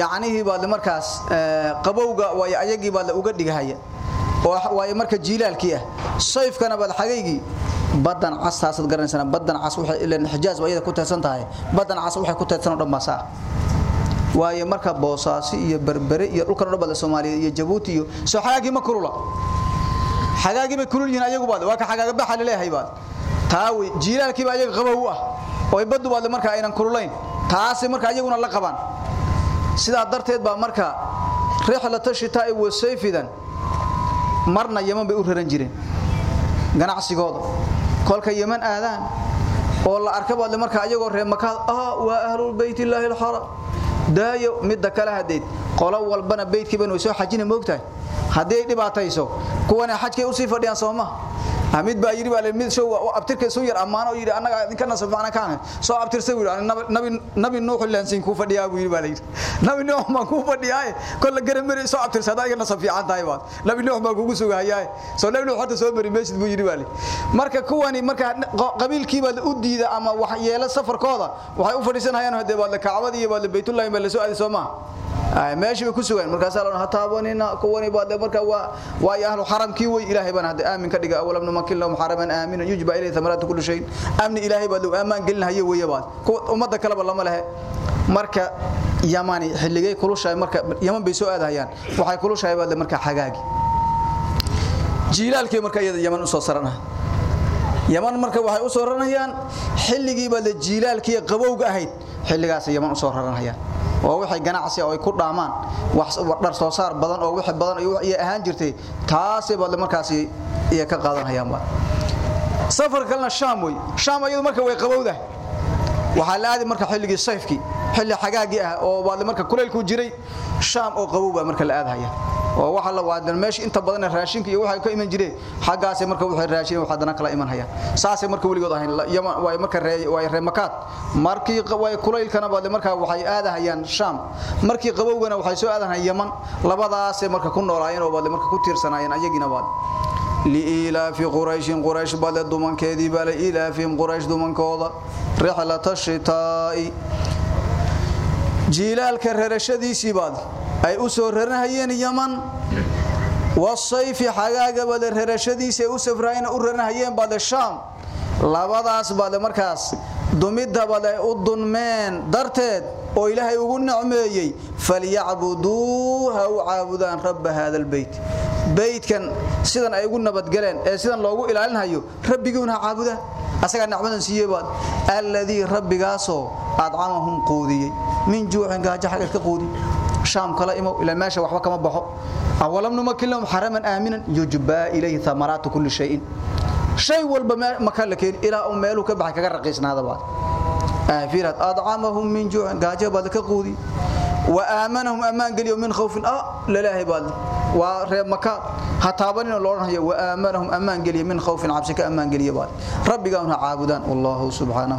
yaanihi baad markaas qabowga way ayagii baad uga dhigahaya waayo marka jiilaalkii ah sayfkana bad xagaygii badan cas taasad badan cas waxay ilaa xijaaz bayada ku teedsan tahay badan cas waxay ku teedsan oo dhamaasaa waayo marka boosaasi iyo berbere iyo dhulkan dhabada Soomaaliya iyo Djibouti iyo soo ma kulula. Xagaagii bay kulul yihiin ayagu baad waa ka xagaaga baxa leeyahay baad. Taawi jiilaalkii baa ayaga qabow ah oo badu baad marka aynan kululayn taasi marka ayaguna la qabaan. Sidaa darteed baa marka rixlata shitaa'i wa sayfidan marna yaman bay u raran jireen. Ganacsigooda. Kolka yaman aadaan. Oo la arka baad marka ayagoo reer maka ah waa ahlul bayt illaahi alharam daayo midda kala hadeed qolo walbana beedkiiba inuu soo xajina moogtahay haddii dhibaatayso kuwana xajkay u sii fadhiyaan Soomaa hamid baa yiri baa mid soo abtirka soo yar amaano yiri anaga idinka nasabana kaan soo abtirsa yiri nabi nabi nuux laansin ku fadhiyaa yiri baa yiri nabi nuux ma ku fadhiyaa kol garamari soo abtirsada iga nasab fiican tahay baad. Nabi nuux ma kugu sugayaa soo nabi nuux hadda soo mari meeshid buu yiri baa marka kuwani marka qabiilkiiba u diida ama wax yeela safarkooda waxay u fadhiisanayaan hadee baad la kaabada iyo baad la baytullah ma la soo aadi Soomaa meeshii bay ku sugan. Markaas la hataabanina kuwani baad marka waa waa ahlu haramkii way ilaahay bana hada aamin ka dhiga awalam numakin lahum haraman aamina yujba ilayhi thamaratu kulli shay. Amni ilaahay baad aamaan gelinayo way baad. Umada kale lama lahe marka yamani xilligay kulushay marka yaman bay soo aadayaan waxay kulushay baad marka xagaagi. Jiilaalkii marka iyada yaman u soo sarana. Yaman marka waxay u soo raranayaan xilligii baad jiilaalkii qabowga ahayd xilligaas yaman u soo raranayaan oo waxay ganacsi oo ay ku dhaamaan wax dhar soo saar badan oo wixii badan ay ahaan jirtay taasi baad markaas iyo ka qaadanayaan ba. Safar kalna shaam way shaam ayadu marka way qabowda. Waxa la aadi marka xilligii sayfkii xilli xagaagi ah oo baad marka kuleelku jiray shaam oo qabow ba marka la aadaya oo waxa la waadan meesha inta badan raashinka iyo waxa ka iman jireen. Xagaas marka waxay raashin waxa dana kala iman haya saas marka waligood ahayn yaman way marka way reemakaad markii way kulaylkana baad marka waxay aadahayaan sham markii qabowgana waxay soo aadahan yaman. Labadaas marka ku noolaayeen oo baad marka ku tiirsanayeen ayagina baad. لإيلاف قريش قريش بلد من كيدي بل إيلافهم قريش دمن كوضا رحلة الشتاء جيلال كرهرشديسي باد ay u soo raranahayeen yaman? Wasayfi xagaagaba le rarashadiisa u safraayeen u raranahayeen baade labadaas baade markaas dumidaba le u dunmeen. Darteed oo ilaahay ugu nicmeeyey falyacbuduu ha u caabudaan rabba haada lbeyt baydkan sidan ay ugu nabadgaleen ee sidan loogu ilaalinhayo rabbigiun ha caabuda asagaa nicmadan siiyebaad alladii rabbigaasoo adcamahum quudiyey. Min juucin gaajo ka quudi shaam kala imo ila meesha waxba kama baxo. Awalam numakin lahum haraman aaminan yujbaa ilayhi thamaraatu kulli shay'in. Shay walba maka la keen ilaa uu meelu ka baxay kaga raqiisnaada baad. Aafirat ad'amahum min ju'in gaajo baad ka quudi. Wa aamanahum amaan galiyo min khawfin. Ah lilaahi baad wa reeb maka hataabanin loonayo wa aamanahum amaan galiyo min khawfin cabsi ka amaan galiyo baad. Rabbiga una caabudaan wallahu subhanahu